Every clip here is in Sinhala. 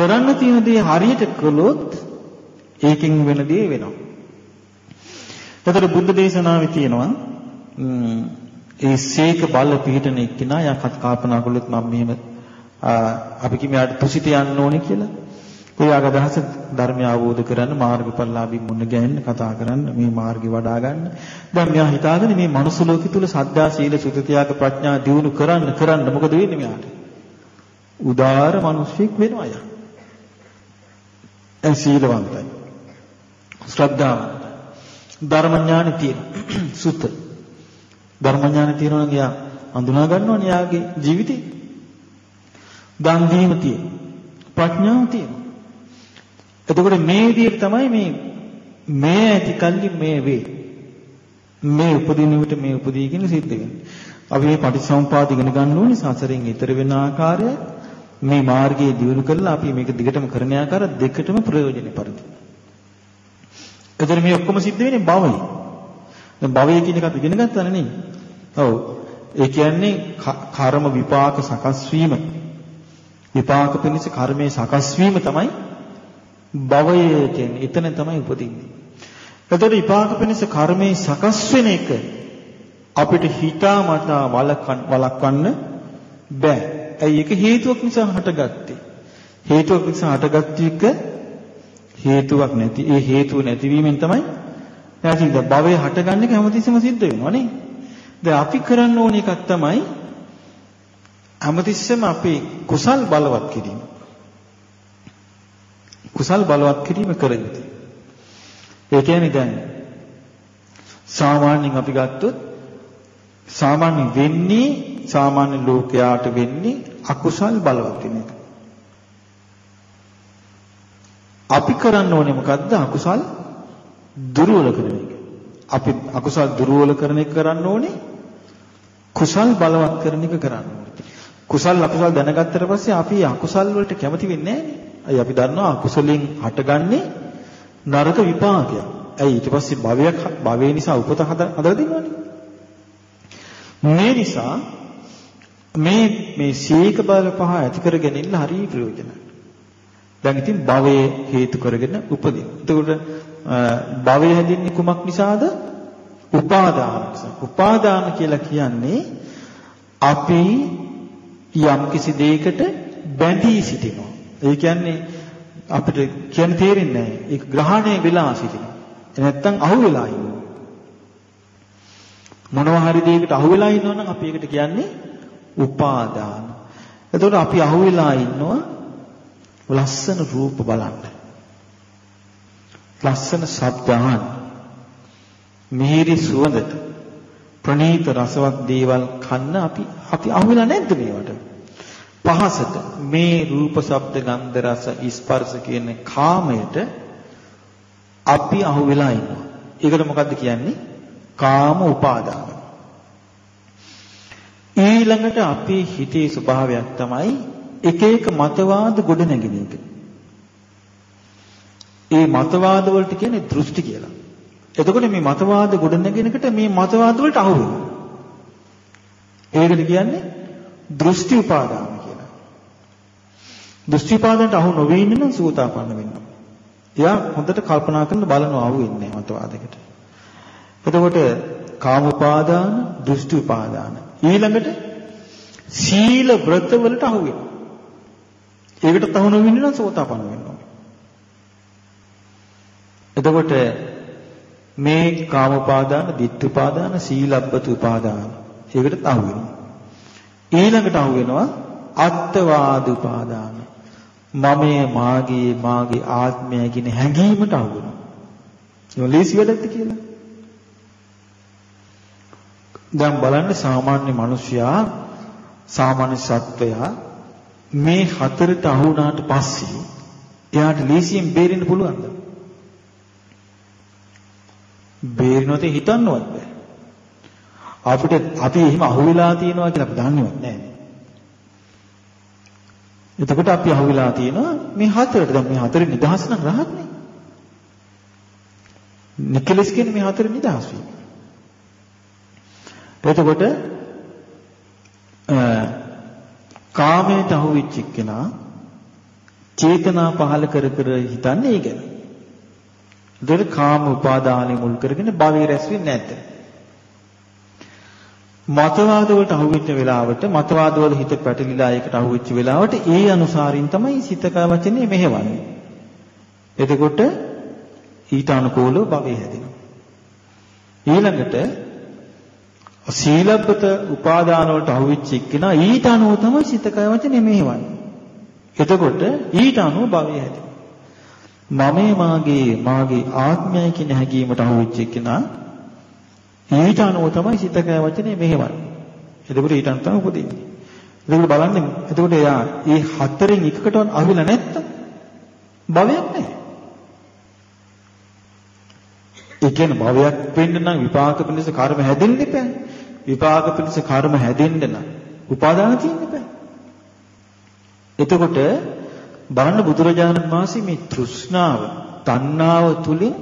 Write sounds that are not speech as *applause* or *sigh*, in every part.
කරන්න තියෙන දේ හරියට කළොත් ඒකෙන් වෙන දේ වෙනවා. එතකොට බුද්ධ දේශනාවේ තියෙනවා ඒ සීක බල පිහිටන එක්කිනා යා කල්පනා කළොත් මම මෙහෙම අපි කිමියාට තුසිත යන්න ඕනේ කියලා. ඔයාගේ අදහස ධර්මය අවබෝධ කරන්න මාර්ගඵලලාභී මුණ ගැහෙන්න කතා කරන්න මේ මාර්ගය වඩා ගන්න. දැන් මෙයා හිතාගෙන මේ මනුස්ස ලෝකෙ තුල සද්ධා සීල සුත ත්‍යාග ප්‍රඥා දියුණු කරන්න කරන්න මොකද වෙන්නේ මෙයාට? උදාාර මිනිස්සෙක් වෙනවා යා. ඒ සීලවන්තයි. ශ්‍රද්ධාවන්තයි. ධර්මඥානෙ තියෙන. *clears throat* සුත. ධර්මඥානෙ තියෙනවා නම් යා අඳුනා ගන්නවනේ යාගේ ජීවිතේ. දන් දීම තියෙන. ප්‍රඥාව තියෙන. එතකොට මේ විදිහට තමයි මේ මේ ඇති කල්ලි මේ වේ. මේ උපදින විට මේ උපදී කියන සිද්ධ වෙන්නේ. අපි මේ පටිච්චසමුපාද ඉගෙන ගන්න ඕනේ සසරෙන් ඈතර වෙන ආකාරය මේ මාර්ගයේ දියුණු කරලා අපි මේක දිගටම කරන ආකාර දෙකටම ප්‍රයෝජනෙ පරිදි. එතන මේ ඔක්කොම සිද්ධ වෙන්නේ භවයේ. දැන් භවය කියන එක අපි ඉගෙන ගත්තානේ නේ. ඔව්. ඒ කියන්නේ කර්ම විපාක සකස් වීම. විපාක පිණිස කර්මයේ සකස් වීම තමයි භවය කියන්නේ. එතන තමයි උපදින්නේ. එතකොට විපාක පිණිස කර්මයේ සකස් වෙන එක අපිට හිතාමතා වළක්වන්න බෑ. ඇයි ඒක හේතුවක් නිසා හටගත්තේ. හේතුවක් නිසා හටගත්තු එක හේතුවක් නැති. ඒ හේතුව නැතිවීමෙන් තමයි නැතිද භවය හටගන්න එක හැමතිස්සෙම සිද්ධ වෙනවා නේ. දැන් අපි කරන්න ඕන එකක් තමයි හැමතිස්සෙම අපි කුසල් බලවත් කිරීම. කුසල් බලවත් කිරීම කරගන්න. ඒ කියන්නේ දැන් සාමාන්‍යයෙන් අපි ගත්තොත් සාමාන්‍ය වෙන්නේ සාමාන්‍ය ලෝකයාට වෙන්නේ අකුසල් බලවත් වෙන එක. අපි කරන්න ඕනේ මොකද්ද? අකුසල් දුර්වල කරන එක. අපි අකුසල් දුර්වල කරන එක කරන්න ඕනේ කුසල් බලවත් කරන එක කරන්න ඕනේ. කුසල් අකුසල් දැනගත්තට පස්සේ අපි අකුසල් වලට කැමති වෙන්නේ නැහැ අපි දන්නවා අකුසලෙන් හටගන්නේ නරක විපාකයක්. ඇයි ඊට පස්සේ භවයක් භවය නිසා උපත හදලා දෙනවනේ. මේ නිසා මේ මේ සීක බල පහ ඇති කරගෙන ඉන්න හරිය ප්‍රයෝජනයි. දැන් ඉතින් භවයේ හේතු කරගෙන උපදින. එතකොට භවය හැදින්නේ කුමක් නිසාද? උපාදාන නිසා. උපාදාන කියලා කියන්නේ අපි යම් කිසි දෙයකට බැඳී සිටිනවා. ඒ කියන්නේ අපිට කියන්න තේරෙන්නේ නැහැ. ඒක ග්‍රහණය වෙලා සිටිනවා. නැත්තම් අහු වෙලා ඉන්නවා. මොනවා හරි දෙයකට අහු වෙලා ඉන්නවනම් අපි ඒකට කියන්නේ උපාදාන. එතකොට අපි අහුවෙලා ඉන්නවා ලස්සන රූප බලන්න. ලස්සන ශබ්ද අහන්න. මිහිරි සුවඳට ප්‍රණීත රසවත් දේවල් කන්න අපි අපි අහුවෙලා නැද්ද මේවට? පහසට මේ රූප ශබ්ද ගන්ධ රස ස්පර්ශ කියන කාමයට අපි අහුවෙලා ඉන්නවා. ඒකට මොකද්ද කියන්නේ? කාම උපාදාන. ඊළඟට අපේ හිතේ ස්වභාවයක් තමයි එක එක මතවාද ගොඩ නැගෙන එක. ඒ මතවාද වලට කියන්නේ දෘෂ්ටි කියලා. එතකොට මේ මතවාද ගොඩ නැගෙනකට මේ මතවාද වලට අහු වෙනවා. ඒකට කියන්නේ දෘෂ්ටි උපාදාන කියලා. දෘෂ්ටි උපාදානට අහු නොවේ ඉන්න නම් සූතාපන්න වෙන්න. එයා හොඳට කල්පනා කරන බලනවා අහු වෙන්නේ මතවාදයකට. එතකොට කාම උපාදාන, දෘෂ්ටි උපාදාන ඊළඟට සීල ව්‍රත වලට අහු වෙනවා. ඒකට තහුණු වෙන්න නම් සෝතාපන්න වෙන්න ඕනේ. එතකොට මේ කාම උපාදාන, ditth උපාදාන, සීලබ්බත උපාදාන ඒකට අහු වෙනවා. ඊළඟට අහු වෙනවා අත්වාද උපාදාන. මමයේ මාගේ මාගේ ආත්මය කියන හැඟීමට අහු වෙනවා. ඒක ලේසි වැඩක්ද කියලා? දැන් බලන්න සාමාන්‍ය මිනිසයා සාමාන්‍ය සත්වයා මේ හතරට අහු වුණාට පස්සේ එයාට ලීසියෙන් බේරෙන්න පුළුවන්ද? බේරෙනවද හිතන්නවත් බෑ. අපිට අපි එහෙම අහු වෙලා තියෙනවා කියලා අපි දන්නේවත් නැහැ. එතකොට අපි අහු වෙලා තියෙනවා මේ හතරට. දැන් මේ හතරේ නිදහස් නම් රහත් නේ. නිකලස් කියන්නේ මේ හතරේ නිදහස් වීම. එතකොට කාමයට අහු වෙච්ච එක්කෙනා චේතනා පහල කර කර හිතන්නේ ඒ ගැන. ඒතර කාම උපාදානෙ මුල් කරගෙන භවය රැස් වෙන්නේ නැද්ද? මතවාද වලට අහුවෙච්ච වෙලාවට මතවාද වල හිත පැටලිලා ඒකට අහුවෙච්ච වෙලාවට ඒ අනුසාරින් තමයි සිත කය වචනේ මෙහෙවන්නේ. එතකොට ඊට අනුකූලව භවය හැදෙනවා. ඊළඟට සීලබ්බත උපාදාන වලට අහුවෙච්ච එක්කෙනා ඊට අනුව තමයි සිත කය වචනේ මෙහෙවන්නේ. එතකොට ඊට අනුව භවය හැදෙනවා. මමේ මාගේ මාගේ ආත්මය කියන හැඟීමට අහුවෙච්ච එක්කෙනා ඊට අනුව තමයි සිත කය වචනේ මෙහෙවන්නේ. එතකොට ඊට අනුව තමයි උපදින්නේ. එතකොට බලන්න එතකොට එයා මේ හතරෙන් එකකටවත් අහුවිලා නැත්තම් භවයක් නැහැ. ඒ කියන්නේ භවයක් වෙන්න නම් විපාක පිණිස කර්ම හැදෙන්න එපා. විපාක පිණිස කර්ම හැදෙන්න නම් උපාදාන තියෙන්න එපා. එතකොට බලන්න බුදුරජාණන් වහන්සේ මේ තෘෂ්ණාව, තණ්හාව තුලින්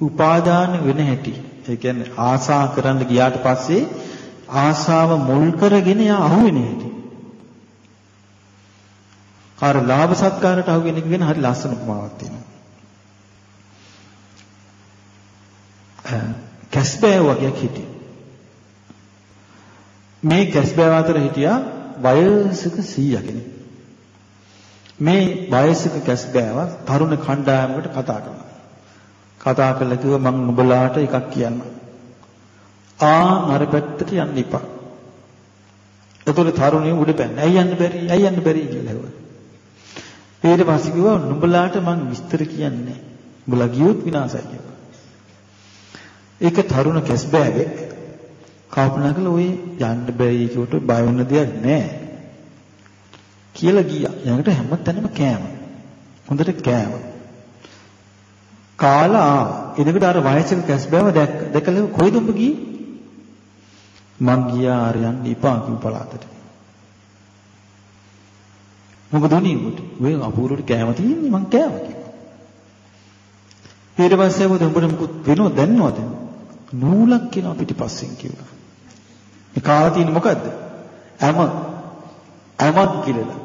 උපාදාන වෙන හැටි. ඒ කියන්නේ ආසා කරන්න ගියාට පස්සේ ආසාව මුල් කරගෙන යා අහුවෙන හැටි. අර ලාභ සත්කාරයට අහුවෙන එක ගැන හරි ලස්සන උපමාවක් තියෙනවා. කැස්බෑ වගේක් හිටියා. මේ කැස්බෑ අතර හිටියා වයසක 100 කෙනෙක්. මේ වයසක කැස්බෑව තරුණ කණ්ඩායමකට කතා කරනවා. කතා කරලා කිව්වා මම නුඹලාට එකක් කියන්න. ආ අර පැත්තට යන්න එපා. එතකොට තරුණිය උඩ පැන්න. ඇයි යන්න බැරි? ඇයි යන්න බැරි කියලා හෙව්වා. ඊට පස්සේ කිව්වා නුඹලාට මම විස්තර කියන්නේ. උඹලා ගියොත් විනාශයි කියලා. ඒක තරුණ කැස්බෑවෙක් කල්පනා කළා ඔය යන්න බැරි කියවට බය වෙන දෙයක් නැහැ. කියලා ගියා. ඊළඟට හැමතැනම කෑම. හොඳට කෑම. කාලා ආවා. එතකොට අර වයසක කැස්බෑව දැක්ක. දැකලා කොයිද උඹ ගියේ? මං ගියා ආරයන් ඉපා කිව් පළාතට. මොකද උනේ උඹට? ඔය අපූර්වට කෑම තියෙන්නේ මං කෑවා කිව්වා. ඊට පස්සේ මොකද උඹට මොකුත් වෙනවද දැන්නවද? නූලක් කියනවා පිටිපස්සෙන් කිව්වා. මේ කාලා තියෙන මොකද්ද? හැම හැමක් කියලා.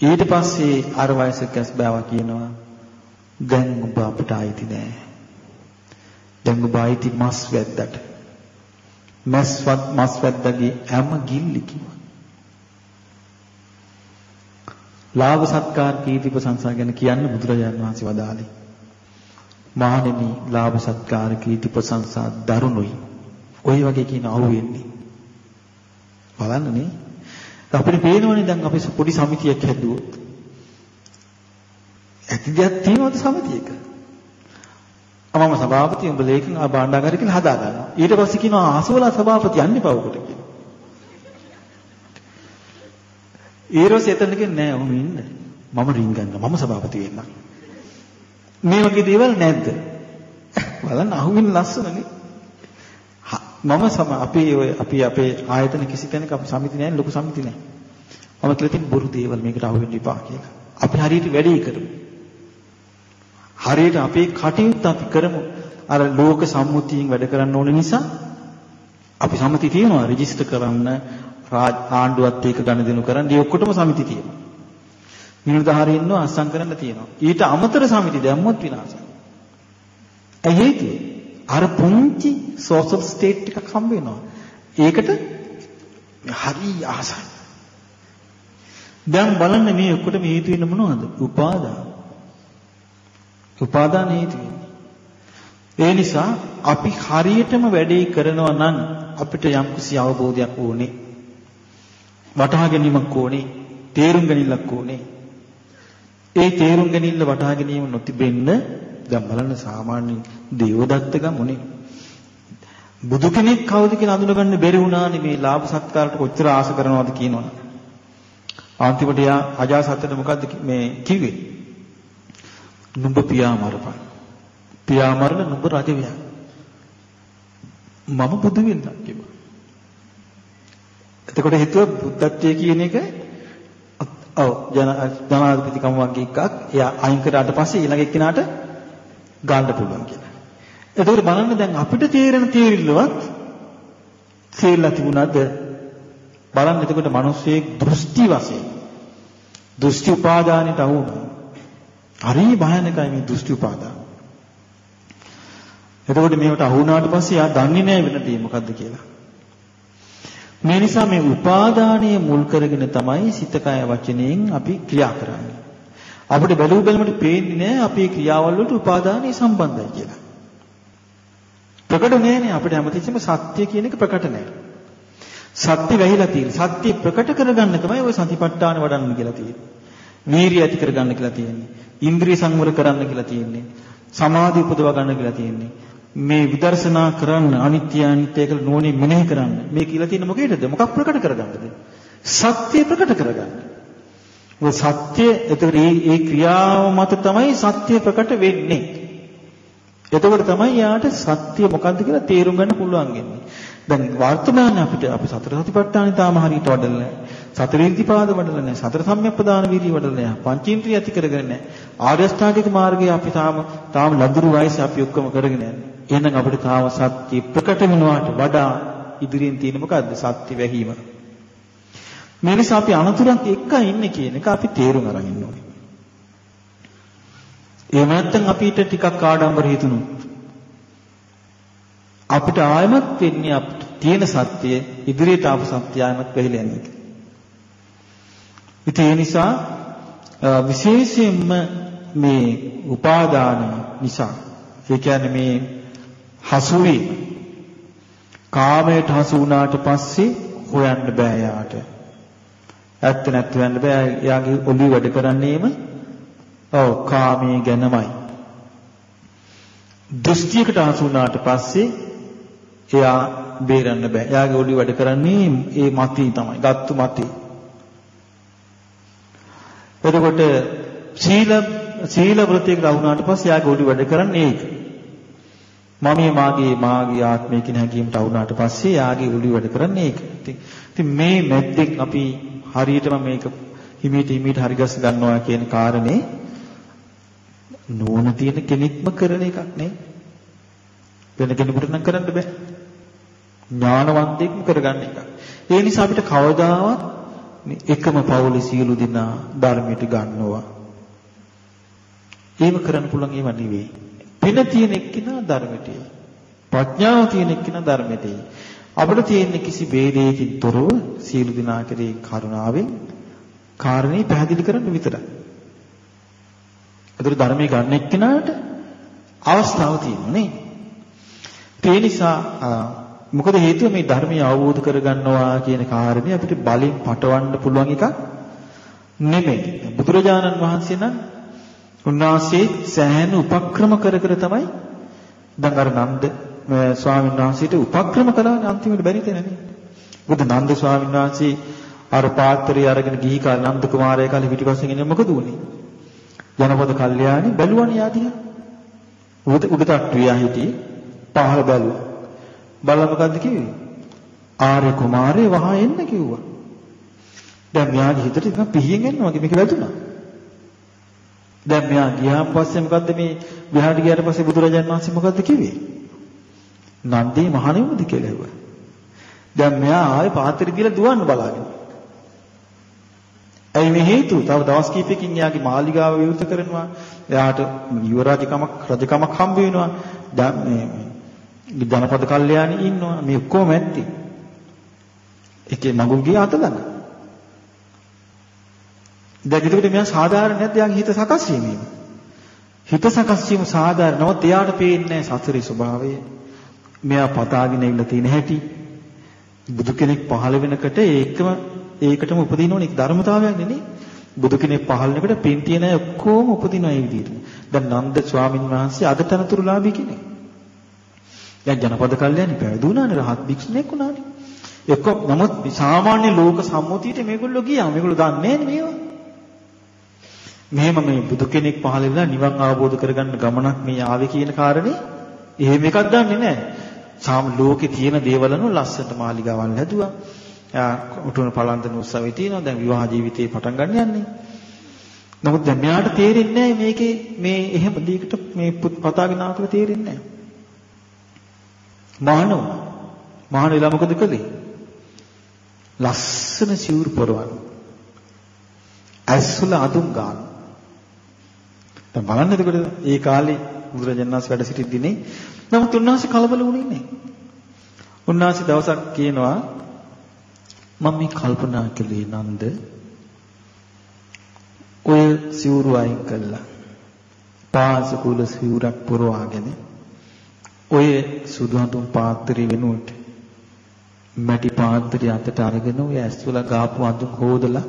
ඊට පස්සේ අර වයසක ඇස් බෑවා කියනවා දැන් ඔබ අපට ආйти නෑ. දැන් ඔබ ආйти මස් වැද්දට. මස්වත් මස් වැද්දගේ හැම ගිල්ලි කිව්වා. ලාභ සත්කාර කීර්ති ප්‍රශංසා ගැන කියන්න බුදුරජාණන් වහන්සේ වදාළේ. මහණෙනි ලාභ සත්කාර කීර්ති ප්‍රශංසා දරුණුයි. ওই වගේ කියන අහුවෙන්නේ. බලන්න නේ. අපිට පේනවනේ දැන් අපි පොඩි සමිතියක් හැදුවොත් ඇති දෙයක් තියෙනවද සමිතියක? මම සභාපති උඹ ලේකම් ආ භාණ්ඩාගාරය කියලා හදා ගන්නවා. ඊට පස්සේ කියනවා ආසවලා සභාපති යන්නේ පවකට කියලා. ඊරොස් එතන කියන්නේ නෑ ඔහොම ඉන්න. මම රින් ගන්න මම සභාපති වෙන්නම්. මේ වගේ දේවල් නැද්ද? බලන්න අහුවෙන ලස්සනනේ. මම සම අපි ඔය අපි අපේ ආයතන කිසි තැනක අපි සමිති නැහැ ලොකු සමිති නැහැ. මම කියලා තියෙන බොරු දේවල් මේකට අහුවෙන්න එපා කියලා. අපි හරියට වැඩේ කරමු. හරියට අපේ කටයුත්ත අපි කරමු. අර ලෝක සම්මුතියෙන් වැඩ කරන්න ඕන නිසා අපි සමිති තියෙනවා රෙජිස්ටර් කරන්න ආණ්ඩුවත් එක්ක ගනුදෙනු කරන්න. ඒ ඔක්කොටම සමිති තියෙනවා. නිලධාරී ඉන්නවා අස්සම් කරන්න තියෙනවා. ඊට අමතර සමිති දැම්මොත් විනාශයි. ඇයි හේතුව? අර පුංචි සෝෂල් ස්ටේට් එකක් හම්බ වෙනවා. ඒකට හරි ආසයි. දැන් බලන්න මේ ඔක්කොටම හේතු වෙන මොනවද? උපාදාන. උපාදාන හේතු ඒ නිසා අපි හරියටම වැඩේ කරනවා නම් අපිට යම්කිසි අවබෝධයක් ඕනේ. වටහා ගැනීමක් ඕනේ. තේරුම් ගැනීමක් ඕනේ. ඒ තේරුම් ගැනීම වටහා ගැනීම නොතිබෙන්න දැන් බලන්න සාමාන්‍ය දේවදත්ත ගමුනේ. බුදු කෙනෙක් කවුද කියලා අඳුනගන්න බැරි වුණානේ මේ ලාභ සත්කාරට කොච්චර ආස කරනවද කියනවනේ. අන්තිමට යා අජාසත්තට මොකද්ද මේ කිව්වේ? නුඹ පියා මරපන්. පියා මරන නුඹ රජ වියන්. මම බුදු වෙන්නම් කිව්වා. එතකොට හිතුව බුද්ධත්වයේ කියන එක ඔව් ජනාධිපතිකම වගේ එකක් එයා අයින් කරාට පස්සේ ඊළඟ එක්කිනාට ගන්න පුළුවන් කියලා. එතකොට බලන්න දැන් අපිට තේරෙන තේරිල්ලවත් තේරිලා තිබුණාද? බලන්න එතකොට මිනිස්සේ දෘෂ්ටි වශයෙන් දෘෂ්ටි උපාදානෙට අහු වුණා. හරි භයානකයි මේ දෘෂ්ටි උපාදාන. එතකොට මේවට අහු වුණාට පස්සේ යා දන්නේ නැහැ වෙන දේ මොකද්ද කියලා. මේ නිසා මේ උපාදානයේ මුල් කරගෙන තමයි සිත කය වචනයෙන් අපි ක්‍රියා කරන්නේ. අපිට බැලු බැලමට පේන්නේ නැහැ අපේ ක්‍රියාවල් වලට උපාදානය සම්බන්ධයි කියලා. ප්‍රකට නෑනේ අපිට හැමතිස්සෙම සත්‍ය කියන එක ප්‍රකට නෑ. සත්‍ය වැහිලා තියෙන. සත්‍ය ප්‍රකට කරගන්න තමයි ওই සතිපට්ඨාන වඩන්න කියලා තියෙන්නේ. වීරිය ඇති කරගන්න කියලා තියෙන්නේ. ඉන්ද්‍රිය සංවර කරන්න කියලා තියෙන්නේ. සමාධි උපදව ගන්න කියලා තියෙන්නේ. මේ විදර්ශනා කරන්න අනිත්‍ය අනිත්‍ය කියලා නෝනේ මෙනෙහි කරන්න. මේ කියලා තියෙන මොකේද? මොකක් ප්‍රකට කරගන්නද? සත්‍ය ප්‍රකට කරගන්න. ඔය සත්‍ය එතකොට මේ ක්‍රියාව මත තමයි සත්‍ය ප්‍රකට වෙන්නේ. එතකොට තමයි යාට සත්‍ය මොකද්ද කියලා තේරුම් ගන්න පුළුවන් වෙන්නේ. දැන් වර්තමානයේ අපිට අපි සතර සතිපට්ඨාන තාම හරියට වඩලා නැහැ. සතර ඉර්ධිපාද වඩලා නැහැ. සතර සම්‍යක්පදාන වීර්ය වඩලා නැහැ. පංචේන්ද්‍රිය ඇති කරගෙන නැහැ. ආර්ය අෂ්ටාංගික මාර්ගය අපි තාම තාම ලදරු වයසේ අපි ඔක්කොම කරගෙන යන්නේ. එහෙනම් අපිට තාම සත්‍ය ප්‍රකට වෙනවාට වඩා ඉදිරියෙන් තියෙන මොකද්ද? සත්‍ය වැහිම. මේ නිසා අපි අනතුරක් එක්ක ඉන්නේ කියන එක අපි තේරුම් අරගෙන ඉන්න ඕනේ. එහෙම නැත්නම් අපිට ටිකක් ආඩම්බර හිතුණොත් අපිට ආයමත් වෙන්නේ අපිට තියෙන සත්‍ය ඉදිරියට ආපු සත්‍ය ආයමත් වෙහිලා යන එක. ඉතින් ඒ නිසා විශේෂයෙන්ම මේ උපාදාන නිසා ඒ කියන්නේ මේ හසුවි කාමයට හසු වුණාට පස්සේ හොයන්න බෑ යාට. ඇත්ත නැත්ත හොයන්න බෑ. යාගේ ඔළුව වැඩ කරන්නේම ඔව් කාමයේ ගැනමයි. දෘෂ්ටියකට හසු වුණාට පස්සේ එයා බේරන්න බෑ. එයාගේ ඔළුව වැඩ කරන්නේ ඒ මතී තමයි. ගත්තු මතී. එතකොට සීල සීල වෘතියකට වුණාට පස්සේ එයාගේ ඔළුව වැඩ කරන්නේ ඒක. මම මාගේ මාගේ ආත්මය කියන හැඟීමට වුණාට පස්සේ එයාගේ ඔළුව වැඩ කරන්නේ ඒක. ඉතින් මේ මැද්දෙන් අපි හරියටම මේක හිමීට හිමීට හරි ගස් ගන්නවා කියන කාරණේ නෝන තියෙන කෙනෙක්ම කරන එකක් නේ. වෙන කෙනෙකුට නම් කරන්න බෑ. ඥානවන්තයෙක්ම කරගන්න එක. ඒ නිසා අපිට කවදාවත් එකම පවුලේ සියලු දෙනා ධර්මයට ගන්නවා. ඒව කරන්න පුළුවන් ඒවා නෙවෙයි. පින තියෙන එක්කිනා ධර්මයට. ප්‍රඥාව තියෙන එක්කිනා ධර්මයට. අපිට තියෙන කිසි ભેදයකින් තොරව සියලු දෙනා කෙරේ කරුණාවෙන් කාරණේ පැහැදිලි කරන්න විතරයි. ඒතර ධර්මයේ ගන්න එක්කිනාට අවස්ථාව තියෙනවා නේ. ඒ නිසා මොකද හේතුව මේ ධර්මය අවබෝධ කරගන්නවා කියන කාරණේ අපිට බලෙන් පටවන්න පුළුවන් එකක් නෙමෙයි. බුදුරජාණන් වහන්සේ නම් උන්වහන්සේ සෑහෙන උපක්‍රම කර කර තමයි දැන් අර නන්ද ස්වාමීන් වහන්සේට උපක්‍රම කළානේ අන්තිමට බැරි තැනනේ. මොකද නන්ද ස්වාමීන් වහන්සේ අර පාත්‍රය අරගෙන ගිහි කාල නන්ද කුමාරයා කාලේ පිටිපස්සෙන් ඉන්නේ මොකද උනේ? ජනපද කල්යාණි බැලුවනේ යාදියා. උඩ උඩ තට්ටුවේ හිටියේ පහළ බැලුවා. බලලා මොකද්ද කිව්වේ? ආර්ය කුමාරේ වහා එන්න කිව්වා. දැන් මෙයාගේ හිතට නිකන් පිහියෙන් එනවා වගේ මේක වැදුනා. දැන් මෙයා ගියාන් පස්සේ මොකද්ද මේ විහාරට ගියාට පස්සේ බුදුරජාන් වහන්සේ මොකද්ද කිව්වේ? නන්දී මහණෙමුද කියලා ඇහුවා. දැන් මෙයා ආයේ පාත්‍රය දීලා දුවන්න බලාගෙන. ඇයි මේ හේතුව? තව දවස් කිහිපයකින් එයාගේ මාලිගාව විවෘත කරනවා. එයාට යුවරාජකමක් රජකමක් හම්බ වෙනවා. දැන් මේ ජනපද කල්යාණි ඉන්නවා. මේ ඔක්කොම ඇත්ති. එකේ මඟුල් ගියා අත ගන්න. දැන් එතකොට මෙයා සාධාරණ නැද්ද? යාගේ හිත සකස් වීම. හිත සකස් වීම සාධාරණවත් එයාට පේන්නේ සසරේ ස්වභාවය. මෙයා පතාගෙන ඉන්න තියෙන හැටි බුදු කෙනෙක් පහළ වෙනකොට ඒකම ඒකටම උපදින ඕනේ ධර්මතාවයක් නෙනේ බුදු කෙනෙක් පහළ වෙනකොට පින් තියෙන අය ඔක්කොම උපදිනවා ඒ විදිහට දැන් නන්ද ස්වාමින් වහන්සේ අද තනතුරුලාභී කෙනෙක් දැන් ජනපද කල්යاني පැවිදුණානේ රහත් භික්ෂුණෙක් වුණානේ එක්ක නමුත් සාමාන්‍ය ලෝක සම්මුතියට මේගොල්ලෝ ගියා. මේගොල්ලෝ දන්නේ නෑනේ මේවා. මෙහෙම මේ බුදු කෙනෙක් පහළ වෙලා නිවන් අවබෝධ කරගන්න ගමනක් මේ ආවේ කියන කාරණේ එහෙම එකක් දන්නේ නෑ. සාම ලෝකේ තියෙන දේවල්වල ලස්සනට මාලිගාවල් හැදුවා. යා උතුණු පළන්දන උත්සවයේ තියෙනවා. දැන් විවාහ ජීවිතේ පටන් ගන්න යන්නේ. නමුත් දැන් මෙයාට තේරෙන්නේ නැහැ මේකේ මේ එහෙම දීකට මේ පතාගෙන ආකල තේරෙන්නේ නැහැ. මහානෝ මහාන වෙලා මොකද කළේ? ලස්සන සිවුරු පොරවන. ඇස්වල අඳුම් ගන්න. දැන් බලන්න එතකොට ඒ කාලේ බුදුරජාණන් වහන්සේ වැඩ සිටිද්දී නමුත් උන්වහන්සේ කලබල වුණේ නැහැ. උන්වහන්සේ දවසක් කියනවා මම මේ කල්පනා කළේ නන්ද ඔය සිවුරු අයින් කළා. පාසකුල සිවුරක් පුරවාගෙන ඔය සුදු හඳුන් පාත්‍රය වෙනුවට මැටි පාත්‍රය අතට අරගෙන ඔය ඇස්වල ගාපු අඳුන් හොදලා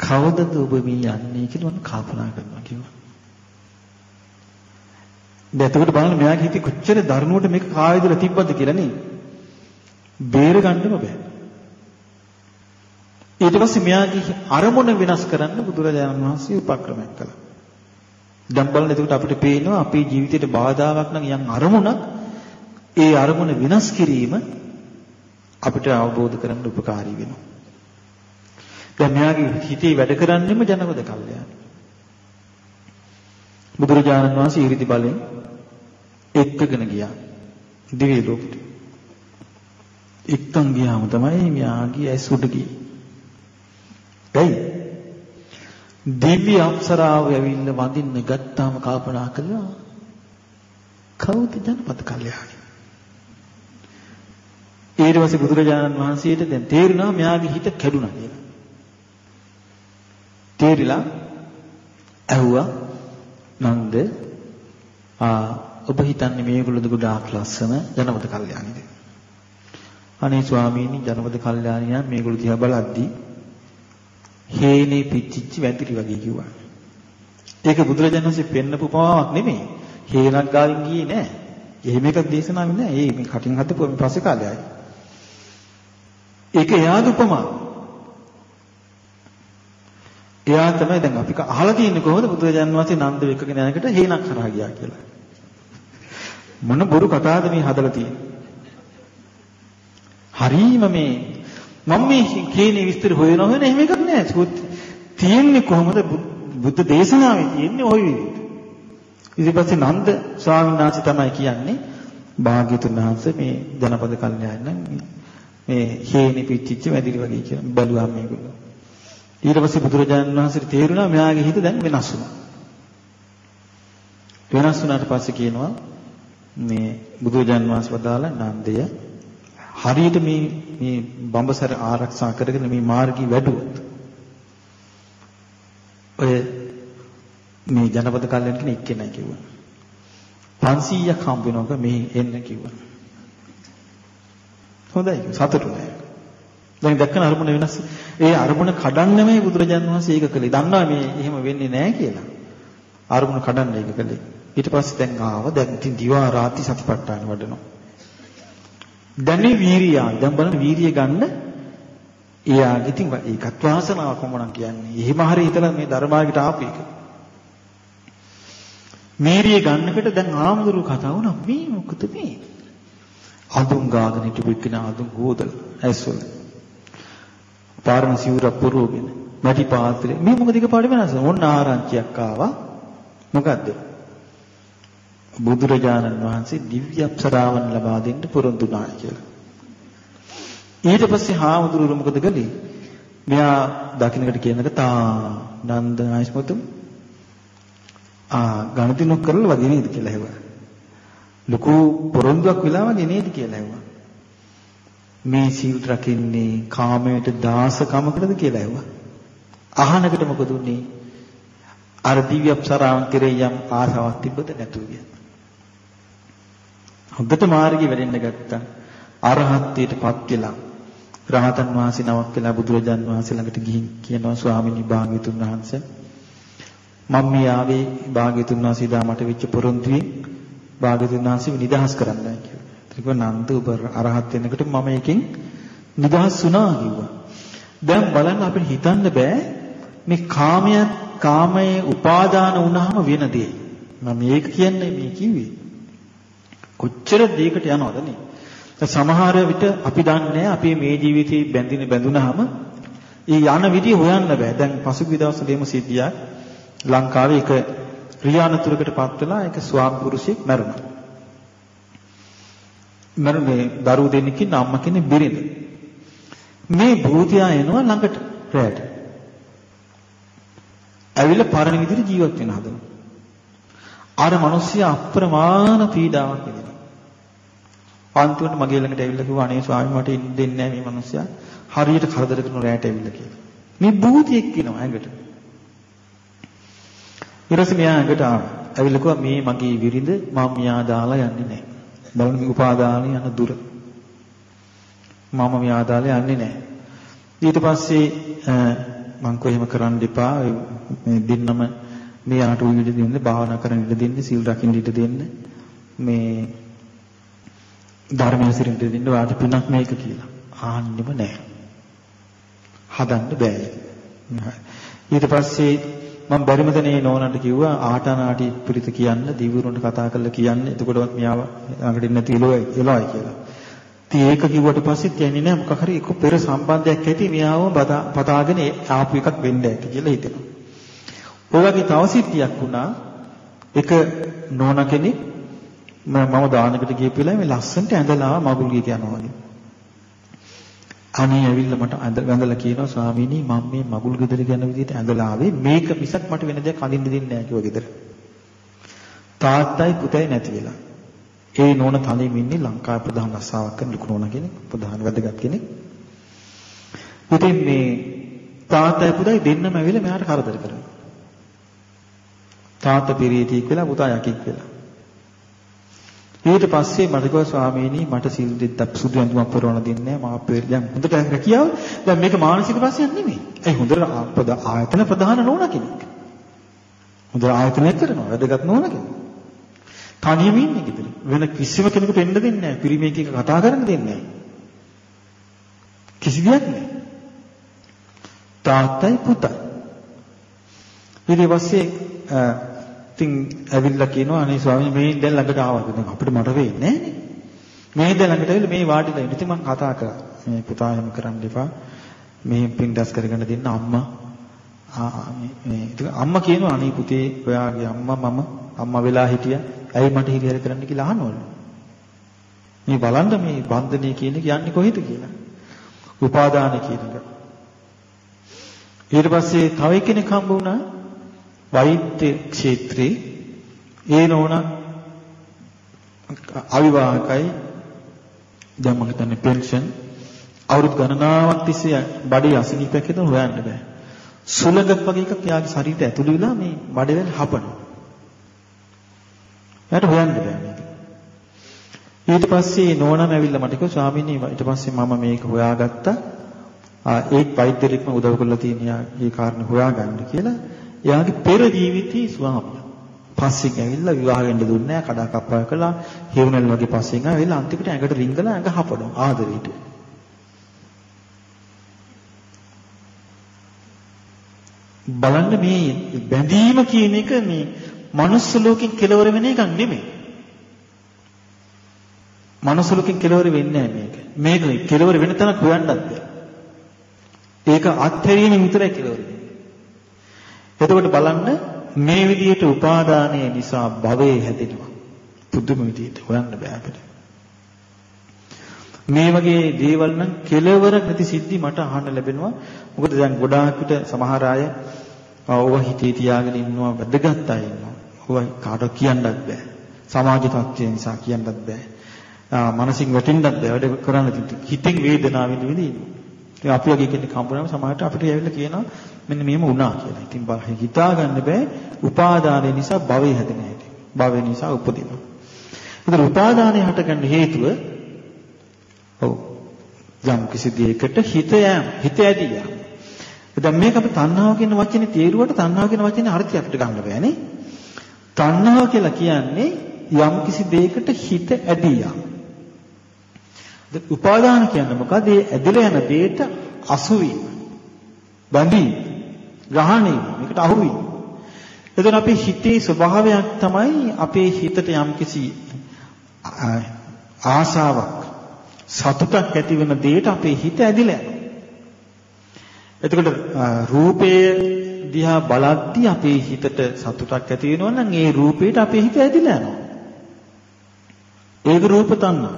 කවදද ඔබ මේ යන්නේ කියලා මම කල්පනා කරනවා කිව්වා. දැන් එතකොට බලන්න මෙයාගේ හිතේ කොච්චර දරුණුවට මේක කායදලා තිබ්බද කියලා නේ. බේර ගන්නම බෑ. ඊට පස්සේ මෙයාගේ අරමුණ වෙනස් කරන්න බුදුරජාණන් වහන්සේ උපක්‍රමයක් කළා. දැන් බලන්න එතකොට අපිට පේනවා අපේ ජීවිතේට බාධාවක් නම් යම් අරමුණක් ඒ අරමුණ වෙනස් කිරීම අපිට අවබෝධ කරගන්න උපකාරී වෙනවා. දැන් මෙයාගේ හිතේ වැඩ කරන්නෙම ජනපද කල්යනා. බුදුරජාණන් වහන්සේ ඊරිදි බලෙන් එක්කගෙන ගියා. දිව්‍ය ලෝකෙට. එක්කන් ගියාම තමයි මෙයාගේ ඇස් උඩ ගියේ. ඇයි? දිව්‍ය අප්සරාව ඇවිල්ලා වඳින්න ගත්තාම කල්පනා කළා කවුද ජනපද කල්යාණි? ඊට පස්සේ බුදුරජාණන් වහන්සේට දැන් තේරුණා මෙයාගේ හිත කැඩුනා කියලා. තේරිලා ඇහුවා නන්ද ආ ඔබ හිතන්නේ මේගොල්ලෝ ගොඩාක් ලස්සන ජනපද කල්යාණිද? අනේ ස්වාමීනි ජනපද කල්යාණියා මේගොල්ලෝ දිහා බලද්දී හේනේ පිච්චිච්ච වැතිරි වගේ කිව්වා. ඒක බුදුරජාණන් වහන්සේ පෙන්නපු පවාවක් නෙමෙයි. හේනක් ගාවින් ගියේ නෑ. එහෙම එකක් දේශනාවෙ නෑ. ඒ මේ කටින් හදපුව මේ පස්සේ කාලේ ආයි. ඒක එයාගේ උපමා. එයා තමයි දැන් අපි අහලා තියෙන්නේ කොහොමද බුදුරජාණන් වහන්සේ නන්ද වෙකගෙන යනකොට හේනක් කරා ගියා කියලා. මොන බොරු කතාවද මේ හදලා තියෙන්නේ. හරීම මේ මම මේ කේනේ විස්තර හොයන හොයන එහෙම එකක් නෑ. තියෙන්නේ කොහොමද බුද්ධ දේශනාවේ තියෙන්නේ ওই විදිහට. ඊට පස්සේ නන්ද ස්වාමීන් වහන්සේ තමයි කියන්නේ භාග්‍යතුන් වහන්සේ මේ ජනපද කල්යාණ මේ හේනි පිච්චිච්ච වැඩිලි වගේ කියලා බැලුවා මේගොල්ලෝ. ඊට පස්සේ බුදුරජාණන් වහන්සේට තේරුණා මෙයාගේ හිත දැන් වෙනස් වුණා. වෙනස් වුණාට පස්සේ කියනවා මේ බුදුරජාණන් වහන්සේ වදාළ නන්දය. හරියට මේ මේ බඹසර ආරක්ෂා කරගෙන මේ මාර්ගී වැඩුවොත් ඔය මේ ජනපද කල්යන කෙනෙක් එක්කෙනා කිව්වා. 500ක් හම්බ වෙනවක මේ එන්න කිව්වා. හොඳයි සතුටු නෑ. දැන් දැක්කන අරමුණ වෙනස්. ඒ අරමුණ කඩන්නමයි බුදුරජාණන් වහන්සේ ඒක කළේ. දන්නවා මේ එහෙම වෙන්නේ නෑ කියලා. අරමුණ කඩන්න ඒක කළේ. ඊට පස්සේ දැන් ආව දැන් ඉතින් දිවා රාත්‍රී සතිපට්ඨාන වඩනවා දැන් මේ වීරිය දැන් බලන්න වීරිය ගන්න එයාගේ ඉතින් ඒකත් වාසනාවක් කොමනම් කියන්නේ. එහෙම හරි හිතලා මේ ධර්මාවකට ආපු එක. මේරිය ගන්නකොට දැන් ආමඳුරු කතා වුණා මේ මොකද මේ? අඳුන් ගාගෙන හිටපු එක්කන අඳුන් ගෝදල ඇස්වල. පාරණ සිවුර පුරෝගෙන මැටි පාත්‍රේ මේ මොකද එක පාඩ වෙනස? ඕන්න ආරංචියක් ආවා. මොකද්ද? බුදුරජාණන් වහන්සේ දිව්‍ය අප්සරාවන් ලබා දෙන්න පොරොන්දුනා කියලා. ඊට පස්සේ හාමුදුරුවෝ මොකද කළේ? මෙයා දකින්නකට කියනක තා නන්ද ආයස්මතුම් ආ ගණතිනොක් කරලා වගේ නේද කියලා හෙව්වා. ලොකු පොරොන්දුවක් වෙලා වගේ නේද කියලා හෙව්වා. මේ සීල් රකින්නේ කාමයට දාසකමකටද කියලා හෙව්වා. අහනකට මොකද උනේ? අර දිව්‍ය අප්සරාවන් කෙරේ යම් ආසාවක් තිබ්බද නැතුව ගියා. හොඳට මාර්ගය වැඩෙන්න ගත්තා. අරහත්ත්වයටපත් වෙලා රහතන් වහන්සේ නමක් වෙලා බුදුරජාන් වහන්සේ ළඟට ගිහින් කියනවා ස්වාමීනි භාග්‍යතුන් වහන්සේ මම මේ ආවේ භාග්‍යතුන් වහන්සේ දා මට වෙච්ච පොරොන්දුවෙන් භාග්‍යතුන් වහන්සේ නිදහස් කරන්නයි කියලා. ඒක නන්ද ඔබ අරහත් වෙනකොට මම එකෙන් නිදහස් වුණා කිව්වා. දැන් බලන්න අපිට හිතන්න බෑ මේ කාමය කාමයේ උපාදාන වුණාම වෙන දේ. මම මේක කියන්නේ මේ කිව්වේ. කොච්චර දෙයකට යනවද නේ? සමහර විට අපි දන්නේ අපි මේ ජීවිතේ බැඳින බැඳුනහම ඒ යන විදිය හොයන්න බෑ. දැන් පසුගිය දවස්වල එහෙම සිද්ධියක් ලංකාවේ එක ක්‍රියානතුරකටපත් වෙලා ඒක ස්වාමි පුරුෂයෙක් මැරුණා. මරුනේ දරුවෝ දෙන්නෙක්ින් අම්මා කෙනෙක් බිරිඳ. මේ භූතයා එනවා ළඟට රැට. ඇවිල්ලා පරණ විදිහට ජීවත් වෙන හදනවා. අර මිනිස්සයා අප්‍රමාණ පීඩාවක් විඳිනවා. අන්තිමට මගේ ළඟට ඇවිල්ලා කිව්වා අනේ ස්වාමී මට ඉන්න දෙන්නේ නැහැ මේ මිනිස්සයා. හරියට කරදර කරන රැයට ඇවිල්ලා කියලා. මේ භූතියෙක් කියනවා ඇඟට. ඊටසේ මෙයා ඇඟට ආවා. ඇවිල්ලා කිව්වා මේ මගේ විරිඳ මම මෙයා දාලා යන්නේ නැහැ. බලන්න මේ උපාදානිය යන දුර. මම මෙයා දාලා යන්නේ නැහැ. ඊට පස්සේ මං කොහෙම කරන්න එපා මේ දෙන්නම මේ අනට උන් ඉඩ දෙන්න භාවනා කරන්න ඉඩ දෙන්න සීල් රකින්න ඉඩ දෙන්න මේ ධර්මයේ සිරින් ඉඩ දෙන්න වාද පිනක් මේක කියලා. ආන්නෙම නැහැ හදන්න බෑ ඊට පස්සේ මම බැරිම තැනේ නෝනට කිව්වා ආටානාටි පිරිත කියන්න දිවිවරුන්ට කතා කරලා කියන්න. එතකොටවත් මියාව ළඟට ඉන්න නැති එළොයි එළොයි කියලා. ඉතින් ඒක කිව්වට පස්සෙත් කියන්නේ නෑ මොකක් හරි එක පෙර සම්බන්ධයක් ඇති මියාව පතාගෙන ආපු එකක් වෙන්න ඇති කියලා හිතෙනවා. ඔය වගේ තව සිද්ධියක් වුණා එක නෝන කෙනෙක් මම දානකට ගියපු වෙලාවේ මේ ලස්සන්ට ඇඳලා මගුල් ගීත යනවා වගේ. අනේ ඇවිල්ලා මට ඇඳලා කියනවා ස්වාමීනි මම මේ මගුල් ගෙදර යන විදිහට ඇඳලා ආවේ මේක මිසක් මට වෙන දෙයක් අඳින්න දෙන්නේ නැහැ කිව්වා ගෙදර. තාත්තයි පුතයි නැති වෙලා. ඒ නෝන තනියම ඉන්නේ ලංකාවේ ප්‍රධාන රස්සාවක් කරන ලුකු නෝන කෙනෙක් ප්‍රධාන වැදගත් කෙනෙක්. ඉතින් මේ තාත්තයි පුතයි දෙන්නම ඇවිල්ලා මෙයාට කරදර කරනවා. තාත්තා පිරිතික් වෙලා පුතා යකික් වෙලා. ඊට පස්සේ මට කිව්වා ස්වාමීනි මට සිල් දෙද්දක් සුදු ඇඳුමක් පරවන දෙන්නේ නැහැ මාප්පේ දැන් හොඳට රැකියාව දැන් මේක මානසික ප්‍රශ්නයක් නෙමෙයි. ඒ හොඳට ආයතන ප්‍රධාන නෝන කෙනෙක්. හොඳ ආයතනයක් කරනවා වැදගත් නෝන කෙනෙක්. තනියම ඉන්නේ ගෙදර. වෙන කිසිම කෙනෙකුට එන්න දෙන්නේ නැහැ. පිරිමේක කතා කරන්න දෙන්නේ නැහැ. කිසි දෙයක් නැහැ. තාත්තයි පුතයි. ඊට පස්සේ ඉතින් ඇවිල්ලා කියනවා අනේ ස්වාමීනි මේ දැන් ළඟට ආවද? දැන් අපිට මට වෙන්නේ නැහනේ මේ දැන් ළඟට ඇවිල්ලා මේ වාඩිලා ඉන්න. ඉතින් මම කතා කරා. මේ පුතා එහෙම කරන්න එපා. මේ පින්ඩස් කරගෙන දෙන්න අම්මා. මේ ඉතින් අම්මා කියනවා අනේ පුතේ ඔයාගේ අම්මා මම අම්මා වෙලා හිටියා. ඇයි මට හිරිහැර කරන්න කියලා අහනවලු? මේ බලන්න මේ බන්ධනය කියන එක යන්නේ කොහෙද කියලා. උපාදාන කියන එක. ඊට පස්සේ තව කෙනෙක් හම්බ වුණා. වෛද්‍ය ක්ෂේත්‍රේ ඒ නෝන අවිවාහකයි දැන් මම හිතන්නේ පෙන්ෂන් අවුරුදු ගණනාවක් තිස්සේ බඩේ අසනීපයක් හිටන හොයන්න බෑ. සුලඟක් වගේ එකක් එයාගේ ශරීරයට ඇතුළු වෙලා මේ බඩේ හපනවා. එයාට හොයන්න බෑ මේක. ඊට පස්සේ නෝනම ඇවිල්ලා මට කිව්වා ස්වාමීනි ඊට පස්සේ මම මේක හොයාගත්තා. ඒත් වෛද්‍යරික්ම උදව් කරලා තියෙන යාගේ කාරණේ හොයාගන්න කියලා. එයාගේ පෙර ජීවිතයේ ස්වාමියා. පස්සෙන් ඇවිල්ලා විවාහ වෙන්න දුන්නේ නැහැ කඩා කප්පා කළා. හේවණල් වගේ පස්සෙන් ආවිල්ලා අන්තිමට ඇඟට රිංගලා ඇඟ හපනවා ආදරේට. බලන්න මේ බැඳීම කියන එක මේ මනුස්ස ලෝකෙන් කෙලවර වෙන එකක් නෙමෙයි. මනුස්ස ලෝකෙන් කෙලවර වෙන්නේ නැහැ මේක. මේක කෙලවර වෙන තැනක් හොයන්නත් බෑ. ඒක අත්හැරීමෙන් විතරයි කෙලවර වෙන්නේ. එතකොට බලන්න මේ විදිහට උපාදානය නිසා භවයේ හැදෙනවා. පුදුම විදිහට හොයන්න බෑ අපිට. මේ වගේ දේවල් නම් කෙලවර නැති සිද්ධි මට අහන්න ලැබෙනවා. මොකද දැන් ගොඩාක්ට සමහර අය ඕව හිතේ තියාගෙන ඉන්නවා වැදගත් අය ඉන්නවා. ඕව කාටවත් කියන්නත් බෑ. සමාජ තත්ත්වය නිසා කියන්නත් බෑ. මානසික වැටෙන්නත් බෑ. වැඩ කරන්න හිතෙන් වේදනාව විඳින්න. ඉතින් අපි වගේ කෙනෙක් හම්බුනම සමහරට අපිට ඇවිල්ලා කියනවා මෙන්න මෙහෙම වුණා කියලා. ඉතින් හිතා ගන්න බෑ උපාදානය නිසා භවය හැදෙන හැටි. භවය නිසා උපදිනවා. ඒතර උපාදානය හටගන්න හේතුව ඔව් යම් කිසි දෙයකට හිත යෑම, හිත ඇදී යෑම. දැන් මේක අපි තණ්හාව කියන වචනේ තේරුවට තණ්හාව කියන වචනේ අර්ථය අපිට ගන්න බෑනේ. තණ්හාව කියලා කියන්නේ යම් කිසි දෙයකට හිත ඇදී යෑම. උපාදාන කියන්නේ මොකද? ඒ ඇදලා යන දෙයට අසු වීම. බැඳී ග්‍රහණය මේකට අහු වීම. එතකොට අපේ හිතේ ස්වභාවයක් තමයි අපේ හිතට යම්කිසි ආසාවක් සතුටක් ඇති වෙන දෙයට අපේ හිත ඇදිලා යනවා. එතකොට රූපයේ දිහා බලද්දී අපේ හිතට සතුටක් ඇති වෙනවා නම් ඒ රූපේට අපේ හිත ඇදිලා යනවා. ඒක රූප තණ්හා.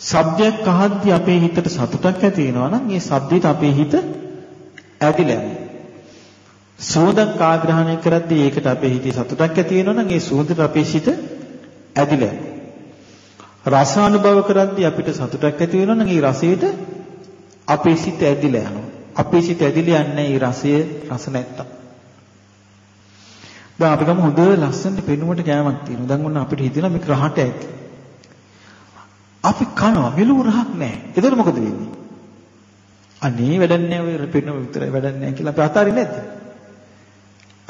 සබ්දයක් අහද්දී අපේ හිතට සතුටක් ඇති වෙනවා නම් ඒ සබ්දයට අපේ හිත ඇදිලා යනවා. සුවඳක් ආග්‍රහණය කරද්දී ඒකට අපේ හිතේ සතුටක් ඇති වෙනවා නම් ඒ සුවඳට අපේ සිත ඇදිලා රස අනුභව කරද්දී අපිට සතුටක් ඇති වෙනවා නම් ඒ රසයට අපේ සිත ඇදිලා යනවා. අපේ සිත ඇදිලා යන්නේ ඒ රසය රස නැත්තම්. දැන් අපි ගමු හොඳ ලස්සනට පෙනුමට කෑමක් තියෙනවා. දැන් ඔන්න අපිට හිතෙනවා මේක රහට ඇති. අපි කනවා මෙලුව රහක් නැහැ. එතකොට මොකද වෙන්නේ? අනේ වැඩක් නැහැ ඔය පෙනුම විතරයි වැඩක් නැහැ කියලා අපි අතාරින්නේ නැද්ද?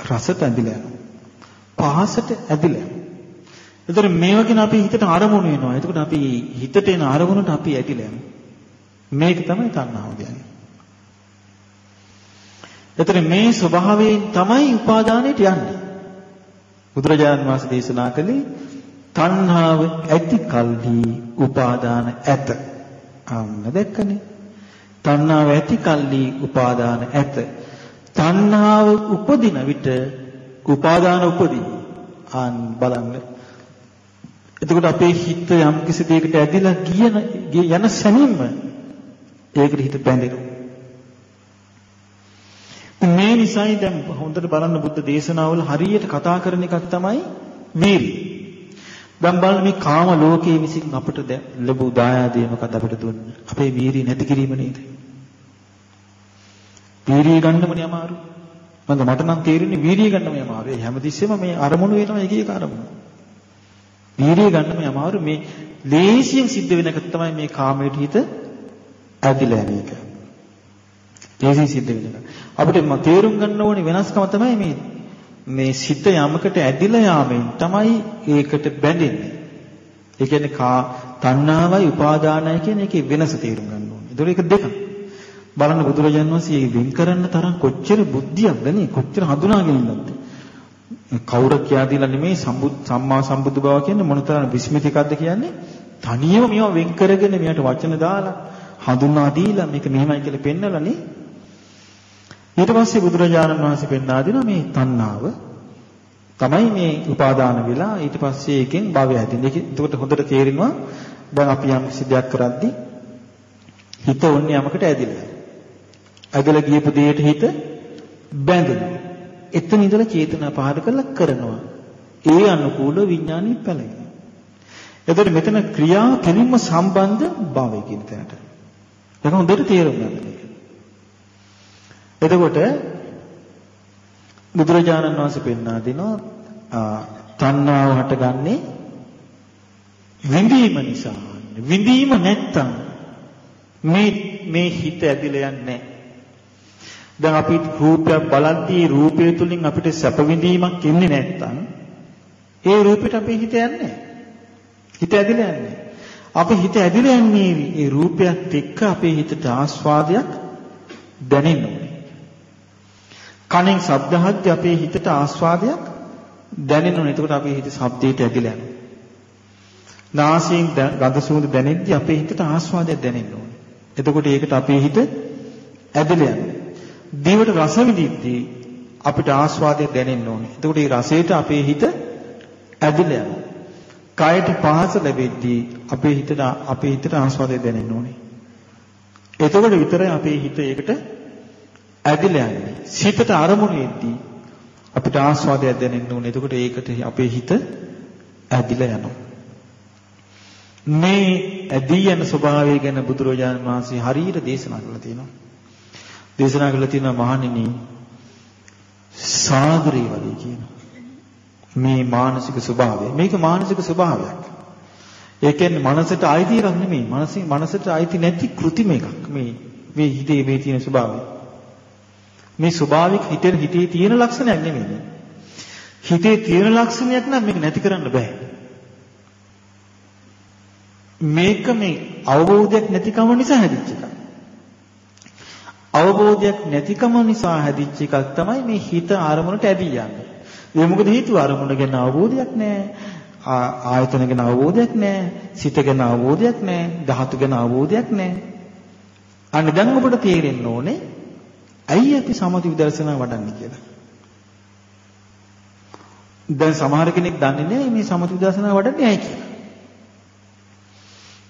රසට ඇදිලා යනවා. පහසට ඇදිලා යනවා. එතකොට මේ වගේ අපි හිතට අරමුණු වෙනවා. එතකොට අපි හිතට එන අරමුණට අපි ඇදිලා යනවා. මේක තමයි තණ්හාව කියන්නේ. එතකොට මේ ස්වභාවයෙන් තමයි උපාදානයට යන්නේ. බුදුරජාණන් වහන්සේ දේශනා කළේ තණ්හාව ඇති කල්හි උපාදාන ඇත. අන්න දැක්කනේ. තණ්හාව ඇති කල්හි උපාදාන ඇත. තණ්හාව උපදින විට උපාදාන උපදී. ආන් බලන්න. එතකොට අපේ හිත යම් කිසි දෙයකට ඇදිලා ගියන යන සැනින්ම ඒකට හිත බැඳෙනවා. මේ නිසයි දැන් හොඳට බලන්න බුද්ධ දේශනාවල හරියට කතා කරන එකක් තමයි වීරිය. දැන් බලන්න මේ කාම ලෝකයේ විසින් අපට ලැබූ දායාදේ මොකද අපිට දුන්නේ? අපේ වීරිය නැති කිරීම නේද? වීරිය ගන්නමනේ අමාරු. මන්ද මට නම් තේරෙන්නේ වීරිය ගන්නමනේ අමාරු. හැමතිස්සෙම මේ අරමුණු වෙනවා එක එක අරමුණු. වීරිය ගන්නමනේ අමාරු. මේ ලේසියෙන් සිද්ධ වෙන එක තමයි මේ කාමයට හිත ඇදිලා යන එක. ලේසියෙන් සිද්ධ වෙන එක. අපිට තේරුම් ගන්න ඕනේ වෙනස්කම තමයි මේ මේ සිත යමකට ඇදිලා යාමෙන් තමයි ඒකට බැඳෙන්නේ. ඒ කියන්නේ කා තණ්හාවයි උපාදානයි කියන එකේ වෙනස තේරුම් ගන්න ඕනේ. ඒක දෙකක්. බලන්න බුදුරජාන් වහන්සේ වෙන් කරන්න තරම් කොච්චර බුද්ධියක්ද නේ කොච්චර හඳුනාගෙන ඉන්නවද? කවුරු කියා දීලා නෙමෙයි සම්මා සම්බුදු බව කියන්නේ මොනතරම් විස්මිතිකක්ද කියන්නේ තනියම මේවා වෙන් කරගෙන මෙයාට වචන දාලා හඳුනා දීලා මේක මෙහෙමයි කියලා පෙන්නලා නේ ඊට පස්සේ බුදුරජාණන් වහන්සේ පෙන්වා දෙනවා මේ තණ්හාව තමයි මේ උපාදාන වෙලා ඊට පස්සේ එකෙන් භවය හැදෙන්නේ. ඒක එතකොට හොඳට තේරෙනවා දැන් අපි යම් කිසි දෙයක් කරද්දී හිත ඔන්නේ යමකට ඇදිලා. ඇදලා ගියපු දෙයට හිත බැඳෙනවා. එතන ඉඳලා චේතනා පහළ කරලා කරනවා. ඒ අනුකූල විඥානෙ පැලෙනවා. එතකොට මෙතන ක්‍රියාව කෙලින්ම සම්බන්ධ භවය කියන තැනට. ඒක හොඳට තේරුම් ගන්න. එතකොට බුදුරජාණන් වහන්සේ පෙන්වා දිනවා තණ්හාව හටගන්නේ විඳීම නිසා. විඳීම නැත්තම් මේ මේ හිත ඇදිලා යන්නේ දැන් අපි රූපයක් බලද්දී රූපය තුලින් අපිට සැප විඳීමක් ඉන්නේ නැත්තම් ඒ රූපෙට අපේ හිත යන්නේ හිත ඇදිලා යන්නේ. අපේ හිත ඇදිලා යන්නේ ඒ රූපයත් එක්ක අපේ හිතට ආස්වාදයක් දැනෙන්න ඕනේ. කනෙන් ශබ්ද අහද්දී අපේ හිතට ආස්වාදයක් දැනෙනවා. එතකොට අපේ හිත ශබ්දයට ඇදිලා යනවා. නාසයෙන් ගඳ සුවඳ දැනෙද්දී අපේ හිතට ආස්වාදයක් දැනෙන්න ඕනේ. එතකොට ඒකට අපේ හිත ඇදලා යනවා. දිවට රස විඳිද්දී අපිට ආස්වාදයක් දැනෙන්න ඕනේ. එතකොට ඒ රසයට අපේ හිත ඇදලා යනවා. කයට පහස ලැබෙද්දී අපේ හිතට අපේ හිතට ආස්වාදයක් දැනෙන්න ඕනේ. එතකොට විතරයි අපේ හිත ඒකට ඇදිලා යන්නේ. සිතට අරමුණු එද්දී අපිට ආස්වාදයක් දැනෙන්න ඕනේ. එතකොට ඒකට අපේ හිත ඇදිලා යනවා. මේ ඇදී යන ස්වභාවය ගැන බුදුරජාණන් වහන්සේ හරියට දේශනා කරලා තියෙනවා. දේශනා කරලා තියෙනවා මහණෙනි සාගරේ වගේ කියනවා. මේ මානසික ස්වභාවය. මේක මානසික ස්වභාවයක්. ඒ කියන්නේ මනසට අයිති එකක් නෙමෙයි. මනසින් මනසට අයිති නැති කෘතිම එකක්. මේ මේ හිතේ මේ තියෙන ස්වභාවය. මේ ස්වභාවික හිතේ හිතේ තියෙන ලක්ෂණයක් නෙමෙයි. හිතේ තියෙන ලක්ෂණයක් නම් මේක නැති කරන්න බෑ. මේක මේ අවබෝධයක් නැතිකම නිසා හැදිච්ච එකක්. අවබෝධයක් නැතිකම නිසා හැදිච්ච එකක් තමයි මේ හිත ආරමුණට ඇදී යන්නේ. ඒ මොකද හේතුව ආරමුණ ගැන අවබෝධයක් නැහැ. ආයතන ගැන අවබෝධයක් නැහැ. සිත ගැන අවබෝධයක් නැහැ. ධාතු ගැන අවබෝධයක් නැහැ. අන්න දැන් ඔබට තේරෙන්න ඕනේ ඇයි අපි සමථ විදර්ශනා වඩන්නේ කියලා. දැන් සමහර කෙනෙක් දන්නේ නැහැ මේ සමථ විදර්ශනා වඩන්නේ ඇයි කියලා.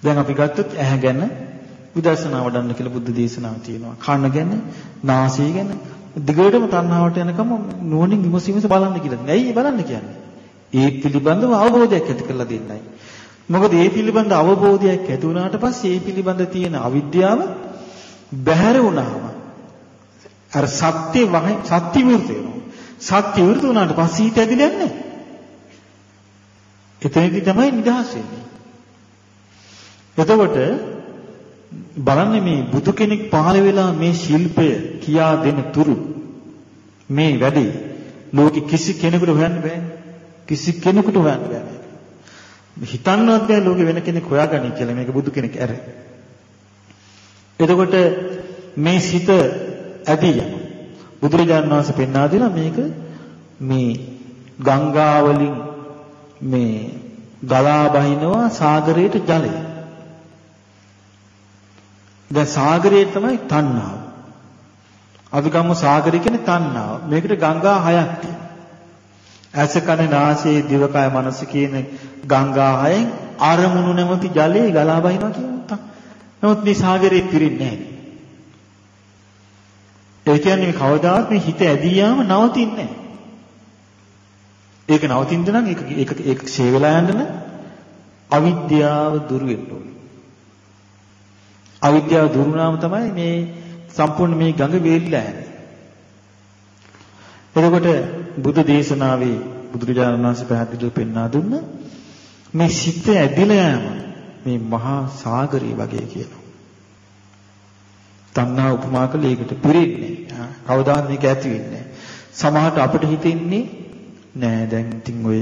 දැන් අපි ගත්තොත් ඇහැ ගැන විදර්ශනා වඩන්න කියලා බුද්ධ දේශනාව තියෙනවා. කන ගැන, නාසය ගැන, දිගටම තණ්හාවට යනකම් නුවණින් විමසීමස බලන්න කියලා. ඇයි බලන්න කියන්නේ? ඒ පිළිබඳව අවබෝධයක් ඇති කරලා දෙන්නයි. මොකද ඒ පිළිබඳ අවබෝධයක් ඇති වුණාට පස්සේ ඒ පිළිබඳ තියෙන අවිද්‍යාව බැහැර වුණාම අර සත්‍ය වහයි සත්‍ය විරුද්ධ වෙනවා. සත්‍ය විරුද්ධ වුණාට පස්සේ ඊට ඇදිලා නැහැ. එතනදී තමයි නිදහස් වෙන්නේ. එතකොට බලන්න මේ බුදු කෙනෙක් පහළ වෙලා මේ ශිල්පය කියා දෙන තුරු මේ වැඩේ ලෝකෙ කිසි කෙනෙකුට හොයන්න බෑනේ. කිසි කෙනෙකුට හොයන්න බෑ. හිතන්නවත් බෑ ලෝකෙ වෙන කෙනෙක් හොයාගනි කියලා මේක බුදු කෙනෙක් ඇර. එතකොට මේ සිත ඇදී යන බුදුරජාණන් වහන්සේ පෙන්වා දෙනවා මේක මේ ගංගා වලින් මේ ගලා බහිනවා සාගරයට ජලය. දැන් සාගරයේ තමයි තණ්හාව. අපි ගමු සාගරය කියන්නේ තණ්හාව. මේකට ගංගා හයක් තියෙනවා. ඇස කන නාසය දිවකය මනස කියන ගංගා හයෙන් අරමුණු නැමැති ජලයේ ගලා බහිනවා කියනවා. නමුත් මේ සාගරේ පිරෙන්නේ නැහැ. ඒ කියන්නේ මේ කවදාවත් මේ හිත ඇදී යාම නවතින්නේ නැහැ. ඒක නවතින්න නම් ඒක ඒක ඒක ෂේ වෙලා යන්න නම් අවිද්‍යාව දුරු වෙන්න ඕනේ. අවිද්‍යාව දුරු වුණාම තමයි මේ සම්පූර්ණ මේ ගඟ වේලිලා යන්නේ. එතකොට බුදු දේශනාවේ බුදුරජාණන් වහන්සේ පැහැදිලිව පෙන්වා දුන්න මේ සිත ඇදිලා යෑම මේ මහා සාගරය වගේ කියනවා. තණ්හා උපමා කළ ඒකට පිරෙන්නේ. කවදාවත් මේක ඇති වෙන්නේ සමහරට අපිට හිතෙන්නේ නෑ දැන් ඉතින් ඔය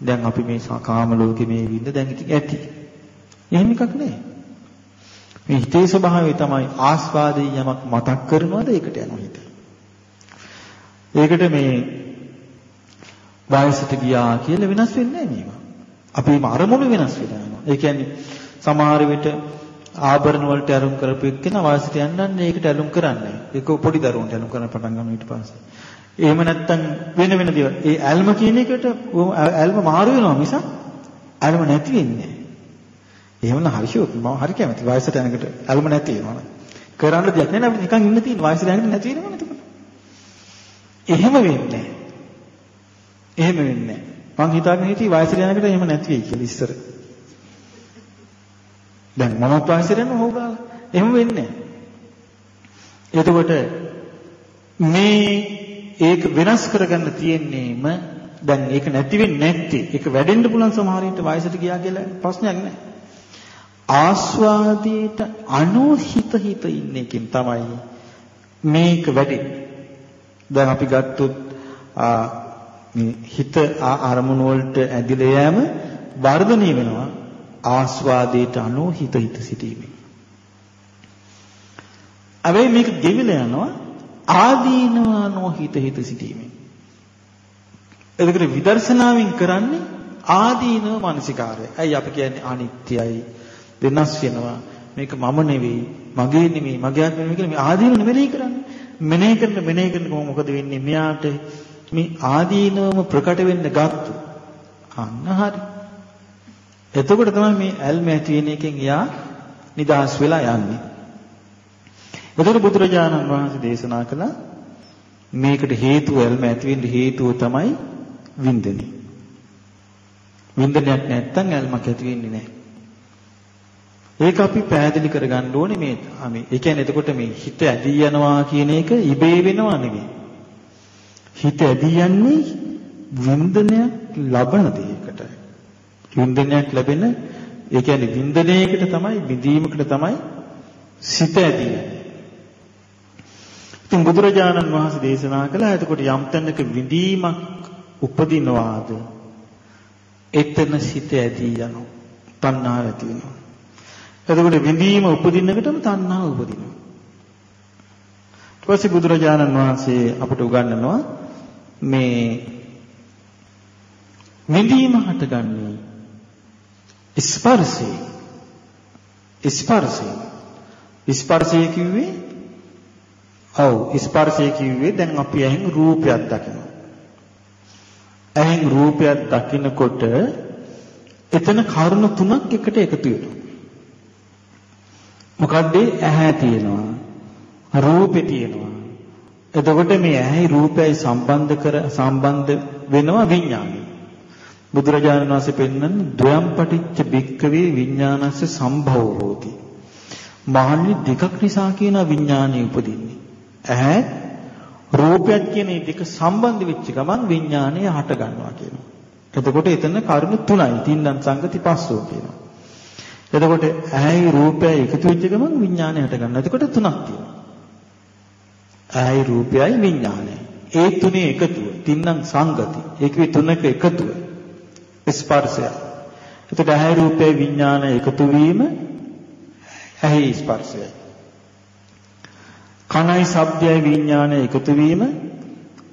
දැන් අපි මේ කාම ලෝකෙ මේ විඳ දැන් ඉතින් ඇති. එහෙම එකක් නෑ. මේ හිතේ ස්වභාවය තමයි ආස්වාදයේ යමක් මතක් කරනවද ඒකට යනවා හිත. ඒකට මේ වයසට ගියා කියලා වෙනස් වෙන්නේ නැහැ මේවා. අපේම අරමුණු වෙනස් වෙලා යනවා. ඒ කියන්නේ සමහර විට ආභරණ වලට අරුම් කරපු එක්කෙන වයසට යන්නන්නේ ඒකට අරුම් කරන්නේ. ඒක පොඩි දරුවන්ට අරුම් කරන්න පටන් ගන්න ඊට පස්සේ. එහෙම නැත්තම් වෙන වෙන දේවල්. ඒ ඇල්ම කියන එකට ඇල්ම මාරු වෙනවා මිසක් ඇල්ම නැති වෙන්නේ එහෙමනම් හරිෂෝත් මම හරි කැමති වයසට යනකොට ඇල්ම නැති වෙනවා. කරන්න දෙයක් නැහැ අපිට නිකන් ඉන්න තියෙන වයසට යනකොට නැති වෙනවනේ එතකොට. එහෙම වෙන්නේ එහෙම වෙන්නේ මං හිතාගෙන හිටියේ වයසට යනකොට එහෙම නැති වෙයි කියලා ඉස්සර. දැන් මමත් වයසට යනවා හොගාලා. එහෙම වෙන්නේ එතකොට මේ ඒක වෙනස් කරගන්න තියෙන්නේම දැන් ඒක නැති වෙන්නේ නැත්තේ ඒක වැඩෙන්න පුළුවන් සමහර විට වයසට ගියා කියලා ප්‍රශ්නයක් නැහැ. ආස්වාදයට අනුහිත හිත ඉන්න එකෙන් තමයි මේක වැඩෙන්නේ. දැන් අපි ගත්තොත් මේ හිත අරමුණු වලට ඇදිලා යෑම වර්ධනය වෙනවා ආස්වාදයට අනුව හිත හිත සිටීමෙන්. හැබැයි මේක ගෙවිලා යනවා ආදීනව අනුව හිත හිත සිටීමෙන්. එතකොට විදර්ශනාවෙන් කරන්නේ ආදීනව මානසිකාරය. ඇයි අපි කියන්නේ අනිත්‍යයි වෙනස් වෙනවා. මේක මම නෙවෙයි, මගේ නෙවෙයි, මගේ ආත්මෙ නෙවෙයි කියලා මේ ආදීනව නෙවෙයි කරන්නේ. මෙනෙහි කරන මෙනෙහි කරන මොකද වෙන්නේ? මෙයාට මේ ආදීනවම ප්‍රකට වෙන්න ගත්තු. අන්න හරි. එතකොට තමයි මේ ඇල්ම ඇති වෙන එකෙන් එයා නිදහස් වෙලා යන්නේ. එතකොට බුදුරජාණන් වහන්සේ දේශනා කළා මේකට හේතුව ඇල්ම ඇති වෙන්න හේතුව තමයි වින්දනය. වින්දනයක් නැත්තම් ඇල්මක් ඇති වෙන්නේ නැහැ. ඒක අපි පැහැදිලි කරගන්න ඕනේ මේ මේ ඒ කියන්නේ එතකොට මේ හිත ඇදී යනවා කියන එක ඉබේ වෙනව නෙවෙයි. හිත ඇදී යන්නේ වින්දනයක් ලබන දෙයකට. වින්දනයක් ලැබෙන ඒ කියන්නේ වින්දනයකට තමයි විඳීමකට තමයි සිත ඇදී යන්නේ. ඉතින් බුදුරජාණන් වහන්සේ දේශනා කළා එතකොට යම් තැනක විඳීමක් උපදිනවාද එතන සිත ඇදී යනවා. තණ්හාව ඇති වෙනවා. එතකොට විඳීම උපදින්නකටම තණ්හාව උපදිනවා. ඊට පස්සේ බුදුරජාණන් වහන්සේ අපට උගන්වනවා මේ විඳීම හටගන්නේ ස්පර්ශේ ස්පර්ශේ ස්පර්ශය කිව්වේ ඔව් ස්පර්ශය කිව්වේ දැන් අපි ඇහෙන් රූපයක් දකිනවා. ඇහෙන් රූපයක් දකිනකොට එතන කරුණ තුනක් එකට එකතු වෙනවා. මොකද්ද ඇහැ තියෙනවා රූපේ තියෙනවා එතකොට මේ ඇහි රූපයයි සම්බන්ධ කර සම්බන්ධ වෙනවා විඥානය. බුදුරජාණන් වහන්සේ පෙන්වන්නේ ද්වයම් පටිච්ච භික්කවේ විඥානස්ස සම්භව හෝති. මහන්නේ දෙකක් නිසා කියන විඥානය උපදින්නේ. ඇහැ රූපයක් කියන දෙක සම්බන්ධ වෙච්ච ගමන් විඥානය හට ගන්නවා කියනවා. එතකොට එතන කරුණු තුනයි. තින්නම් සංගති පස්සෝ කියනවා. එතකොට ඇහැයි රූපයයි එකතු වෙච්ච ගමන් විඥානය හට ගන්නවා. එතකොට තුනක් තියෙනවා. ඇහැයි රූපයයි විඥානයයි. ඒ තුනේ එකතුව. තින්නම් සංගති. ඒකේ තුනක එකතුව. ස්පර්ශය. එතකොට ඇහැ රූපේ විඥාන එකතු වීම ඇහි ස්පර්ශයයි. කනයි ශබ්දයයි විඥාන එකතු වීම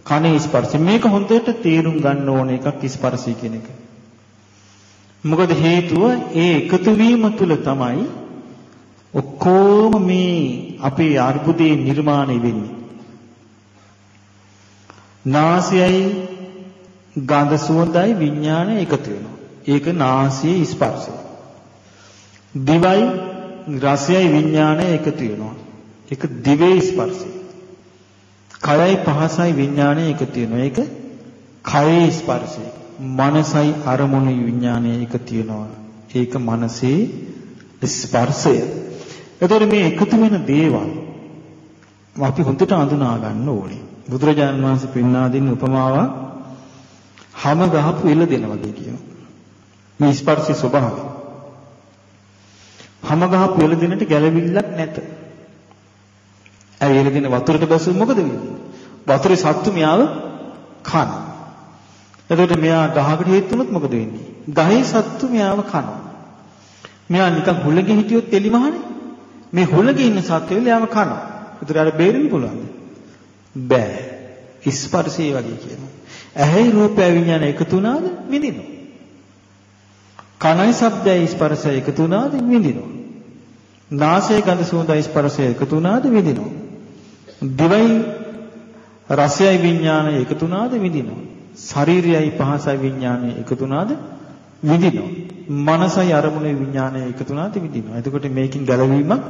කනේ ස්පර්ශය. මේක හොඳට තේරුම් ගන්න ඕන එකක් ස්පර්ශය කියන එක. මොකද හේතුව ඒ එකතු වීම තුල තමයි ඔක්කොම මේ අපේ අර්බුදේ නිර්මාණය වෙන්නේ. නාසයයි ගඳ සුවඳයි විඥානය එකතු වෙනවා. ඒක නාසයේ ස්පර්ශය. දිවයි රසයයි විඥානය එකතු වෙනවා. ඒක දිවේ ස්පර්ශය. කයයි පහසයි විඥානය එකතු වෙනවා. ඒක කයේ ස්පර්ශය. මනසයි අරමුණු විඥානය එකතු වෙනවා. ඒක මනසේ ස්පර්ශය. එතකොට මේ එකතු වෙන දේවල් අපි හොඳට අඳුනා ගන්න ඕනේ. බුදුරජාණන් වහන්සේ පෙන්වා දෙන උපමාවක් හැම ගහපු එළ දෙන වගේ කියනවා. මේ ස්පර්ශයේ ස්වභාවය. හැම ගහපු එළ දෙනට ගැළවිල්ලක් නැත. ඇයි එළ දෙන වතුරට බැසුවොත් මොකද වෙන්නේ? වතුරේ සත්තු මෙයාව කන. එතකොට මෙයා ගහකට හේතු වුණොත් මොකද වෙන්නේ? ගහේ සත්තු මෙයාව කනවා. මෙයා නිකන් හුලගේ හිටියොත් එලිමහනේ. මේ හුලගේ ඉන්න සත්වෝ එයාව කනවා. ඒතර අර බේරෙන්න පුළුවන්ද? බෑ. ස්පර්ශය වගේ කියනවා. ඇහැයි රූපය විඥාන එකතු වුණාද විඳිනවා. කනයි ශබ්දයයි ස්පර්ශය එකතු වුණාද විඳිනවා. නාසය ගඳ සුවඳයි ස්පර්ශය එකතු වුණාද විඳිනවා. දිවයි රසයයි විඥානය එකතු වුණාද විඳිනවා. ශරීරයයි පහසයි විඥානය එකතු වුණාද විඳිනවා. මනසයි අරමුණේ විඥානය එකතු වුණාද විඳිනවා. එතකොට මේකෙන් ගැලවීමක්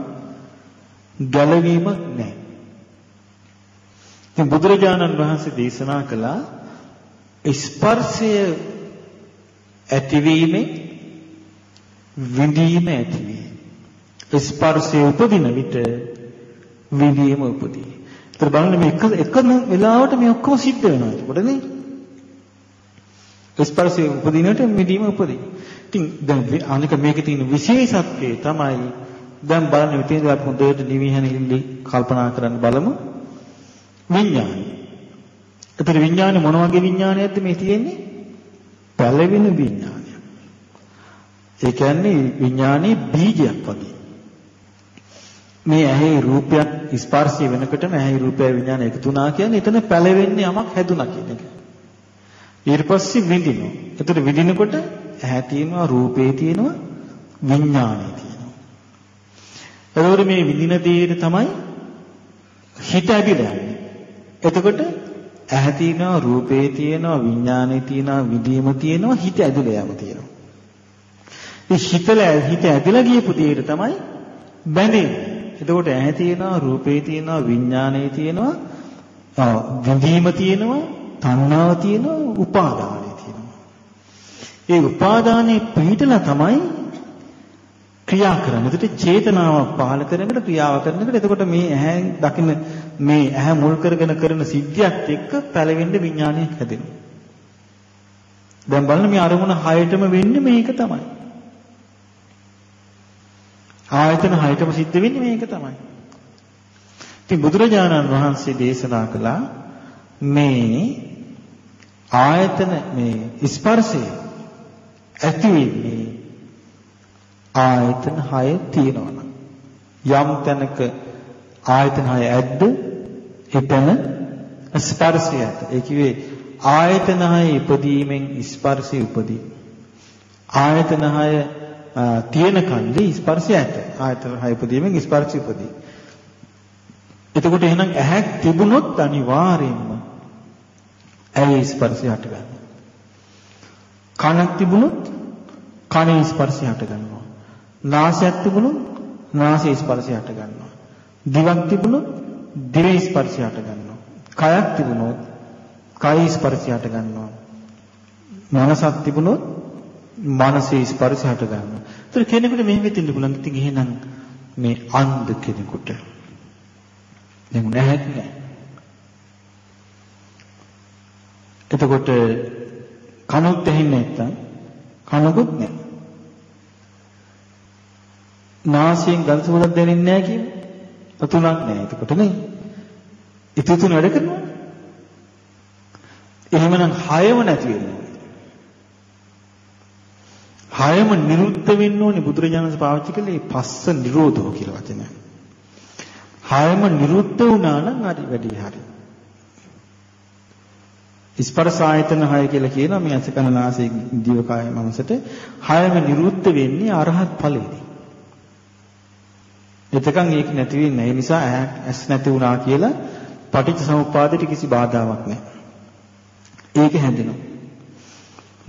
ගැලවීමක් නැහැ. ඉතින් බුදුරජාණන් වහන්සේ දේශනා කළා ස්පර්ශය ඇතිවීමෙන් විඳීම ඇතිවේ. ස්පර්ශය උපදින විට විඳීම උපදී. ඒතර බලන්න මේ එක එකම වෙලාවට මේ ඔක්කොම සිද්ධ වෙනවා. ඒකට නේ. ස්පර්ශය උපදිනට විඳීම උපදී. ඉතින් දැන් අනික මේකේ තියෙන විශේෂත්වය තමයි දැන් බලන්න මෙතනදී අපි හොඳට නිවිහනින්ලි කල්පනා කරන්න බලමු. විඥානය එතන විඥානේ මොන වගේ විඥානයක්ද මේ තියෙන්නේ? පළවෙනි විඥානය. ඒ කියන්නේ විඥානේ බීජයක් වගේ. මේ ඇහි රූපයක් ස්පර්ශය වෙනකොටම ඇහි රූපය විඥාන එකතු වුණා කියන්නේ එතන පළවෙන්නේ යමක් හැදුනා කියන එක. ඊට පස්සේ විඳිනවා. එතකොට විඳිනකොට ඇහැ තියෙනවා රූපේ තියෙනවා විඥානේ තියෙනවා. එතකොට මේ විඳින දේට තමයි හිත ඇදිලා යන්නේ. එතකොට ඇහැ තියෙනවා රූපේ තියෙනවා විඥානේ තියෙනවා විදීම තියෙනවා හිත ඇදලා යම තියෙනවා. මේ හිතල හිත ඇදලා ගියපු දෙයට තමයි බැඳෙන්නේ. එතකොට ඇහැ තියෙනවා රූපේ තියෙනවා විඥානේ තියෙනවා විදීම තියෙනවා තණ්හාව තියෙනවා උපාදානය තියෙනවා. ඒ උපාදානේ පිටලා තමයි ක්‍රියා කරන්නේ. ඒකට චේතනාවක් පහළ කරනකොට ක්‍රියාව කරනකොට එතකොට මේ ඇහැ දකින්න මේ ඇහැ මුල් කරගෙන කරන සිද්ධියත් එක්ක පැලවෙන්න විඥානයක් හැදෙනවා. දැන් බලන්න මේ අරමුණ හයටම වෙන්නේ මේක තමයි. ආයතන හයටම සිද්ධ වෙන්නේ මේක තමයි. ඉතින් බුදුරජාණන් වහන්සේ දේශනා කළා මේ ආයතන මේ ස්පර්ශය ඇති වෙන්නේ ආයතන 6 තියෙනවා යම් තැනක ආයතන 6 ඇද්ද එතන ස්පර්ශය ඇත. ඒ කිව්වේ ආයතන 6 ඉපදීමෙන් ස්පර්ශය උපදී. ආයතන 6 තියෙන කන්දේ ස්පර්ශය ඇත. ආයතන 6 ඉපදීමෙන් ස්පර්ශය උපදී. එතකොට එහෙනම් ඇහැක් තිබුණොත් අනිවාර්යයෙන්ම ඇයි ස්පර්ශය හට ගන්නවා. කනක් තිබුණොත් කනේ ස්පර්ශය හට ගන්නවා. නාසයක් තිබුණොත් නාසයේ ස්පර්ශය හට ගන්නවා. දිවක් තිබුණොත් දිවේ ස්පර්ශය හට ගන්නවා. කයක් තිබුණොත් කයි ස්පර්ශය හට ගන්නවා. මනසක් තිබුණොත් මනසේ ස්පර්ශය හට ගන්නවා. ඒතර කෙනෙකුට මෙහෙම හිතෙන්න පුළුවන්. ඉතින් එහෙනම් මේ අන්ධ කෙනෙකුට දැන් නැහැ නෑ. එතකොට කනොත් ඇහෙන්නේ නැත්තම් කනකුත් නැහැ. නාසයෙන් ගඳ සුවඳක් දැනෙන්නේ නැහැ කියන්නේ. අතුණක් නැහැ. එතකොට නේ. ඉතින් තුන වැඩ කරනවා. එහෙමනම් හයම නැති වෙනවා. හයම නිරුද්ධ වෙන්න ඕනේ බුදුරජාණන් පාවිච්චි කළේ පස්ස නිරෝධෝ කියලා වචනය. හයම නිරුද්ධ වුණා නම් හරි වැඩි හරි. ස්පර්ශ ආයතන 6 කියලා කියනවා මේ ඇස කන නාසය දිව කය මනසට හයම නිරුද්ධ වෙන්නේ අරහත් ඵලෙදී. එතකන් ඒක නැති වෙන්නේ. ඒ නිසා ඇස් නැති වුණා කියලා පටිච්ච සමුප්පාදයට කිසි බාධාවක් නැහැ. ඒක හැදෙනවා.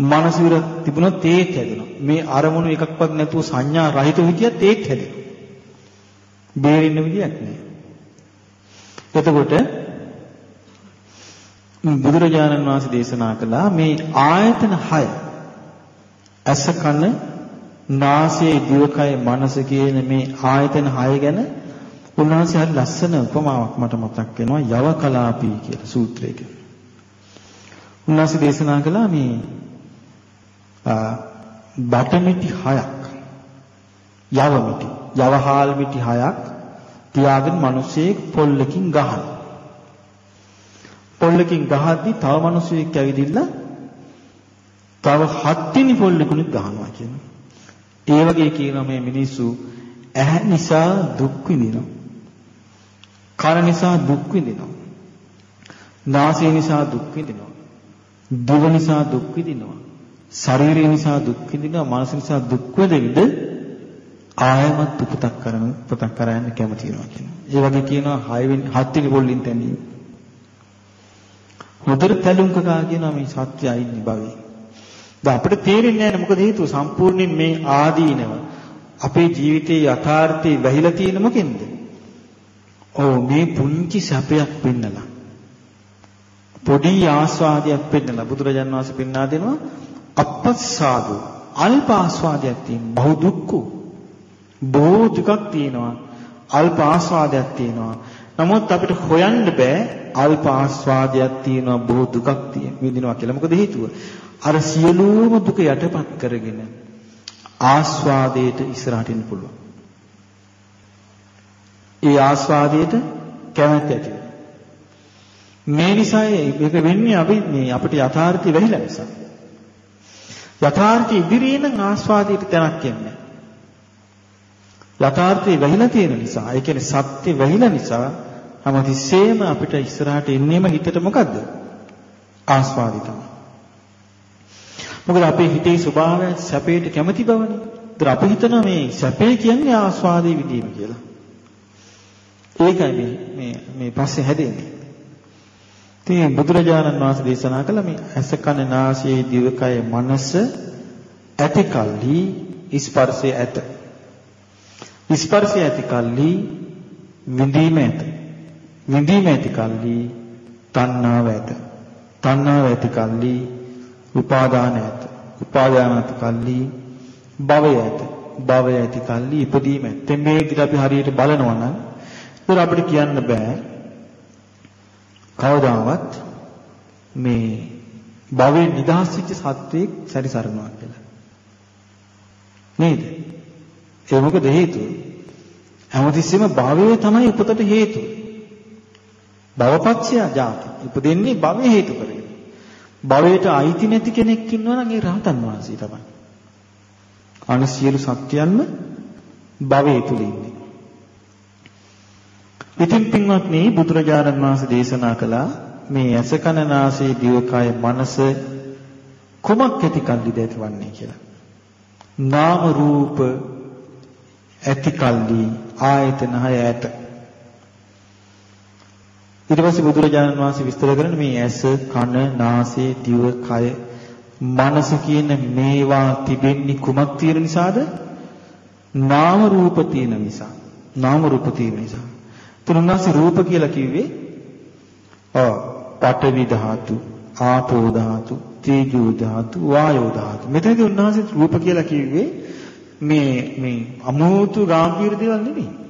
මනස විර තිබුණොත් ඒත් හැදෙනවා. මේ අරමුණු එකක්වත් නැතුව සංඥා රහිත විදියත් ඒත් හැදෙනවා. බේරෙන්න විදියක් නැහැ. එතකොට බුදුරජාණන් වහන්සේ දේශනා කළා මේ ආයතන 6 ඇස කන නාසය දිවකය මනස කියන මේ ආයතන 6 ගැන උන්වහන්සේ හරි ලස්සන උපමාවක් මට මතක් වෙනවා යව කලාපී කියලා සූත්‍රයක. උන්වහන්සේ දේශනා කළා මේ බටමිටි 6ක් යව මිටි යවහාල් මිටි 6ක් තියාගෙන මිනිස්සෙක් පොල්ලකින් ගහන. පොල්ලකින් ගහද්දි තව මිනිස්සෙක් ඇවිදින්න තව හත් වෙනි පොල්ලකුණත් ගහනවා කියනවා. ඒ වගේ කියනවා මේ මිනිස්සු ඇහැ නිසා දුක් විඳිනවා. කන නිසා දුක් විඳිනවා. නාසය නිසා දුක් විඳිනවා. දිව නිසා දුක් විඳිනවා. ශරීරය නිසා දුක් විඳිනවා. මනස නිසා දුක් විඳින්න ආයමත් උපතක් කරන උපතක් කරන්න කැමති වෙනවා කියනවා. ඒ වගේ කියනවා 6 වෙනි 7 වෙනි පොල්ලින් තැනීම. හොඳට තැලුම් කකා කියනවා මේ සත්‍යයි ඉන්නේ භවයේ. දැන් අපිට තේරෙන්නේ නැහැ මොකද හේතුව සම්පූර්ණයෙන් මේ ආදීනව අපේ ජීවිතයේ යථාර්ථයේ වැහිලා තියෙන මොකෙන්ද? ඔව් මේ පුංචි සැපයක් වෙන්නලා. පොඩි ආස්වාදයක් පෙන්නලා බුදුරජාන් වහන්සේ පෙන්වා දෙනවා අපස්සාදු අල්ප ආස්වාදයක් තියෙන බහු දුක්ඛ බොහෝ දුකක් තියෙනවා අල්ප ආස්වාදයක් තියෙනවා නමුත් අපිට හොයන්න බෑ අල්ප ආස්වාදයක් තියෙනවා බොහෝ දුකක් තියෙන විඳිනවා කියලා. මොකද හේතුව? අර සියලුම දුක යටපත් කරගෙන ආස්වාදයට ඉස්සරහට එන්න පුළුවන්. ඒ ආස්වාදයට කැමැත්ත ඇති මේ නිසා මේක වෙන්නේ අපි මේ අපිට යථාර්ථය වැහිලා නිසා. යථාර්ථය ඉදිරියේ නම් ආස්වාදයට තැනක් යන්නේ යථාර්ථය වැහිලා තියෙන නිසා, ඒ කියන්නේ සත්‍ය වැහිලා නිසා හැමතිස්සෙම අපිට ඉස්සරහට එන්නේම හිතට මොකද්ද? ආස්වාදي තමයි. මොකද අපේ හිතේ ස්වභාවය සැපයට කැමති බවනේ. ඒතර අපි හිතනවා මේ සැපේ කියන්නේ ආස්වාදයේ විඳීම කියලා. ඒකයි මේ මේ මේ පස්සේ හැදෙන්නේ. ඉතින් බුදුරජාණන් වහන්සේ දේශනා කළ මේ ඇස කන නාසය දිවකය මනස ඇති කල්හි ස්පර්ශය ඇත. ස්පර්ශය ඇති කල්හි විඳීම ඇත. විඳීම ඇති කල්හි තණ්හාව ඇත. තණ්හාව ඇති කල්හි උපාදාන ඇත. උපාදාන ඇති කල්හි භවය ඇත. භවය ඇති කල්හි ඉපදීම ඇත. මේ විදිහට අපි හරියට බලනවා නම් ඒක අපිට කියන්න බෑ කවදාවත් මේ භවයෙන් නිදහස් වෙච්ච සත්වයක් සැරිසරනවා කියලා. නේද? ඒ මොකද හේතුව? හැමතිස්සෙම භවයේ තමයි උපතට හේතුව. භවපක්ෂය ජාති. උපදින්නේ භවයේ හේතු කරගෙන. භවයට අයිති නැති කෙනෙක් ඉන්නවා නම් ඒ රහතන් වහන්සේ තමයි. අන සියලු සත්‍යයන්ම භවයේ තුල ඉන්නේ. ඉතින් පින්වත්නි බුදුරජාණන් වහන්සේ දේශනා කළා මේ ඇස කන නාසය දිවකය මනස කුමක් ඇති කල්ලිද ඇතිවන්නේ කියලා. නාම රූප ඇති කල්ලි ආයතන හය ඇත. ඊට පස්සේ බුදුරජාණන් වහන්සේ විස්තර කරන මේ ඇස කන නාසය දිව කය මනස කියන මේවා තිබෙන්නේ කුමක් තියෙන නිසාද? නාම රූප තියෙන නිසා. නාම රූප තියෙන නිසා. තුනුන්වහන්සේ රූප කියලා කිව්වේ ඔව් පඨවි ධාතු, ආපෝ ධාතු, තේජෝ ධාතු, වායෝ ධාතු. මෙතනදී උන්වහන්සේ රූප කියලා කිව්වේ මේ මේ අමෝතු ගාම්භීර දේවල් නෙමෙයි.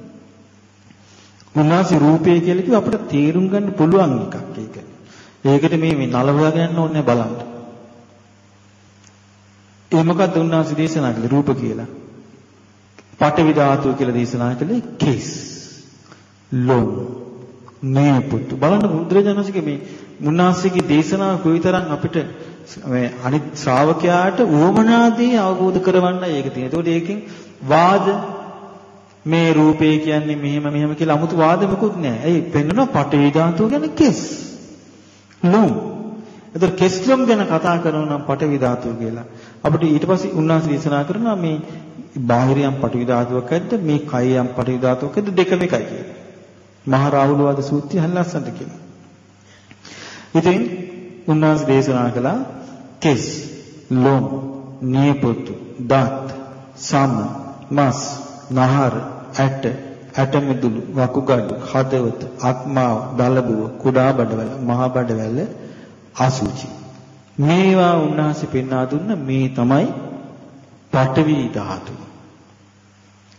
උන්වහන්සේ රූපය කියලා කිව්ව අපිට තේරුම් ගන්න පුළුවන් එකක් ඒක. ඒකට මේ මේ නල හොයාගෙන ඕනේ බලන්න. ඒ මොකද්ද උන්වහන්සේ දේශනා කළේ රූප කියලා? පඨවි ධාතුව කියලා දේශනා කළේ කෙස්. ලොම්. නේපුතු. බලන්න බුදුරජාණන්සේගේ මේ මුන්නාසේගේ දේශනාව කොයිතරම් අපිට මේ අනිත් ශ්‍රාවකයාට උවමනාදී අවබෝධ කරවන්නයි ඒක තියෙන්නේ. ඒතකොට ඒකෙන් වාද මේ රූපේ කියන්නේ මෙහෙම මෙහෙම කියලා 아무තු වාද මොකුත් නැහැ. ඇයි පෙන්වනවා පඨවි ධාතුව ගැන කෙස්. ලොම්. ඒතර කෙස්ලොම් ගැන කතා කරනවා නම් පඨවි ධාතුව කියලා. අපිට ඊට පස්සේ උන්වහන්සේ දේශනා කරනවා මේ බාහිරියම් පඨවි ධාතුවක් ඇද්ද මේ කයයම් පඨවි ධාතුවක් ඇද්ද දෙකම එකයි කියලා. මහ රාහුලවාද සූත්‍රය හල්ලස්සන්ට කියනවා. ඉතින් උන්වහන්සේ දේශනා කළා කෙස්, ලොම්, නියපොතු, දත්, සම, මස්, නහර, ඇට, ඇට මිදුළු, වකුගඩු, හදවත, අක්මාව, දලබුව, කුඩා බඩවැල, මහ බඩවැල, අසුචි. මේවා උන්වහන්සේ පෙන්වා දුන්න මේ තමයි පඨවි ධාතු.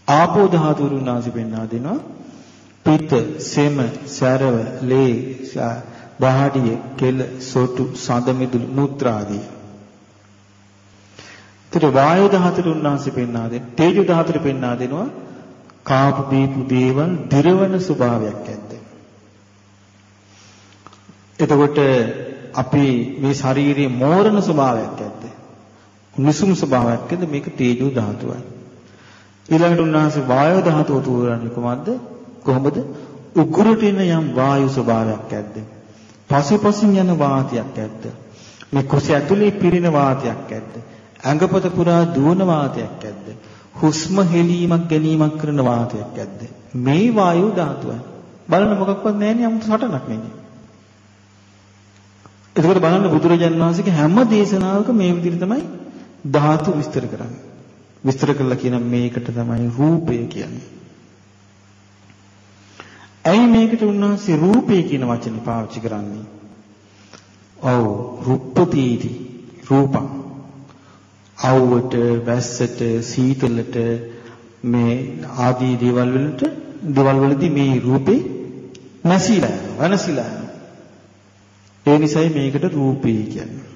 ආපෝ ධාතු උන්වහන්සේ පෙන්වා දෙනවා පිත, සෙම, සැරව, ලේ, දහඩිය, කෙල, සොටු, සඳ මිදුළු, මුත්‍රාදී. ඊට වායු ධාතුට උන්වහන්සේ පෙන්වා දෙන, තේජෝ ධාතුට පෙන්වා දෙනවා කාපු දීපු දේවල් දිරවන ස්වභාවයක් ඇද්ද. එතකොට අපි මේ ශාරීරියේ මෝරණ ස්වභාවයක් ඇද්ද. උණුසුම් ස්වභාවයක් ඇද්ද මේක තේජෝ ධාතුවයි. ඊළඟට උන්වහන්සේ වායු ධාතුව තෝරන්නේ කොහොමද? කොහොමද? උගුරට එන යම් වායු ස්වභාවයක් ඇද්ද? පසුපසින් යන වාතයක් ඇද්ද? මේ කුස ඇතුලේ පිරෙන වාතයක් ඇද්ද? ඇඟපත පුරා දුවන වාතයක් ඇද්ද? හුස්ම හෙලීමක් ගැනීමක් කරන වාතයක් ඇද්ද? මේ වායු ධාතුවයි. බලන්න මොකක්වත් නැහැ නේ 아무තු සටනක් නෙන්නේ. එතකොට බලන්න බුදුරජාන් වහන්සේගේ හැම දේශනාවක මේ විදිහට තමයි ධාතු විස්තර කරන්නේ. විස්තර කළා කියන මේකට තමයි රූපය කියන්නේ. ඇයි මේකට උන්වහන්සේ රූපය කියන වචනේ පාවිච්චි කරන්නේ? ඔව් රුප්පතිති රූපං. අවුවට, වැස්සට, සීතලට මේ ආදී දේවල් වලට දේවල් වලදී මේ රූපේ නැසීලා යනවා, වෙනසිලා යනවා. ඒ නිසායි මේකට රූපේ කියන්නේ.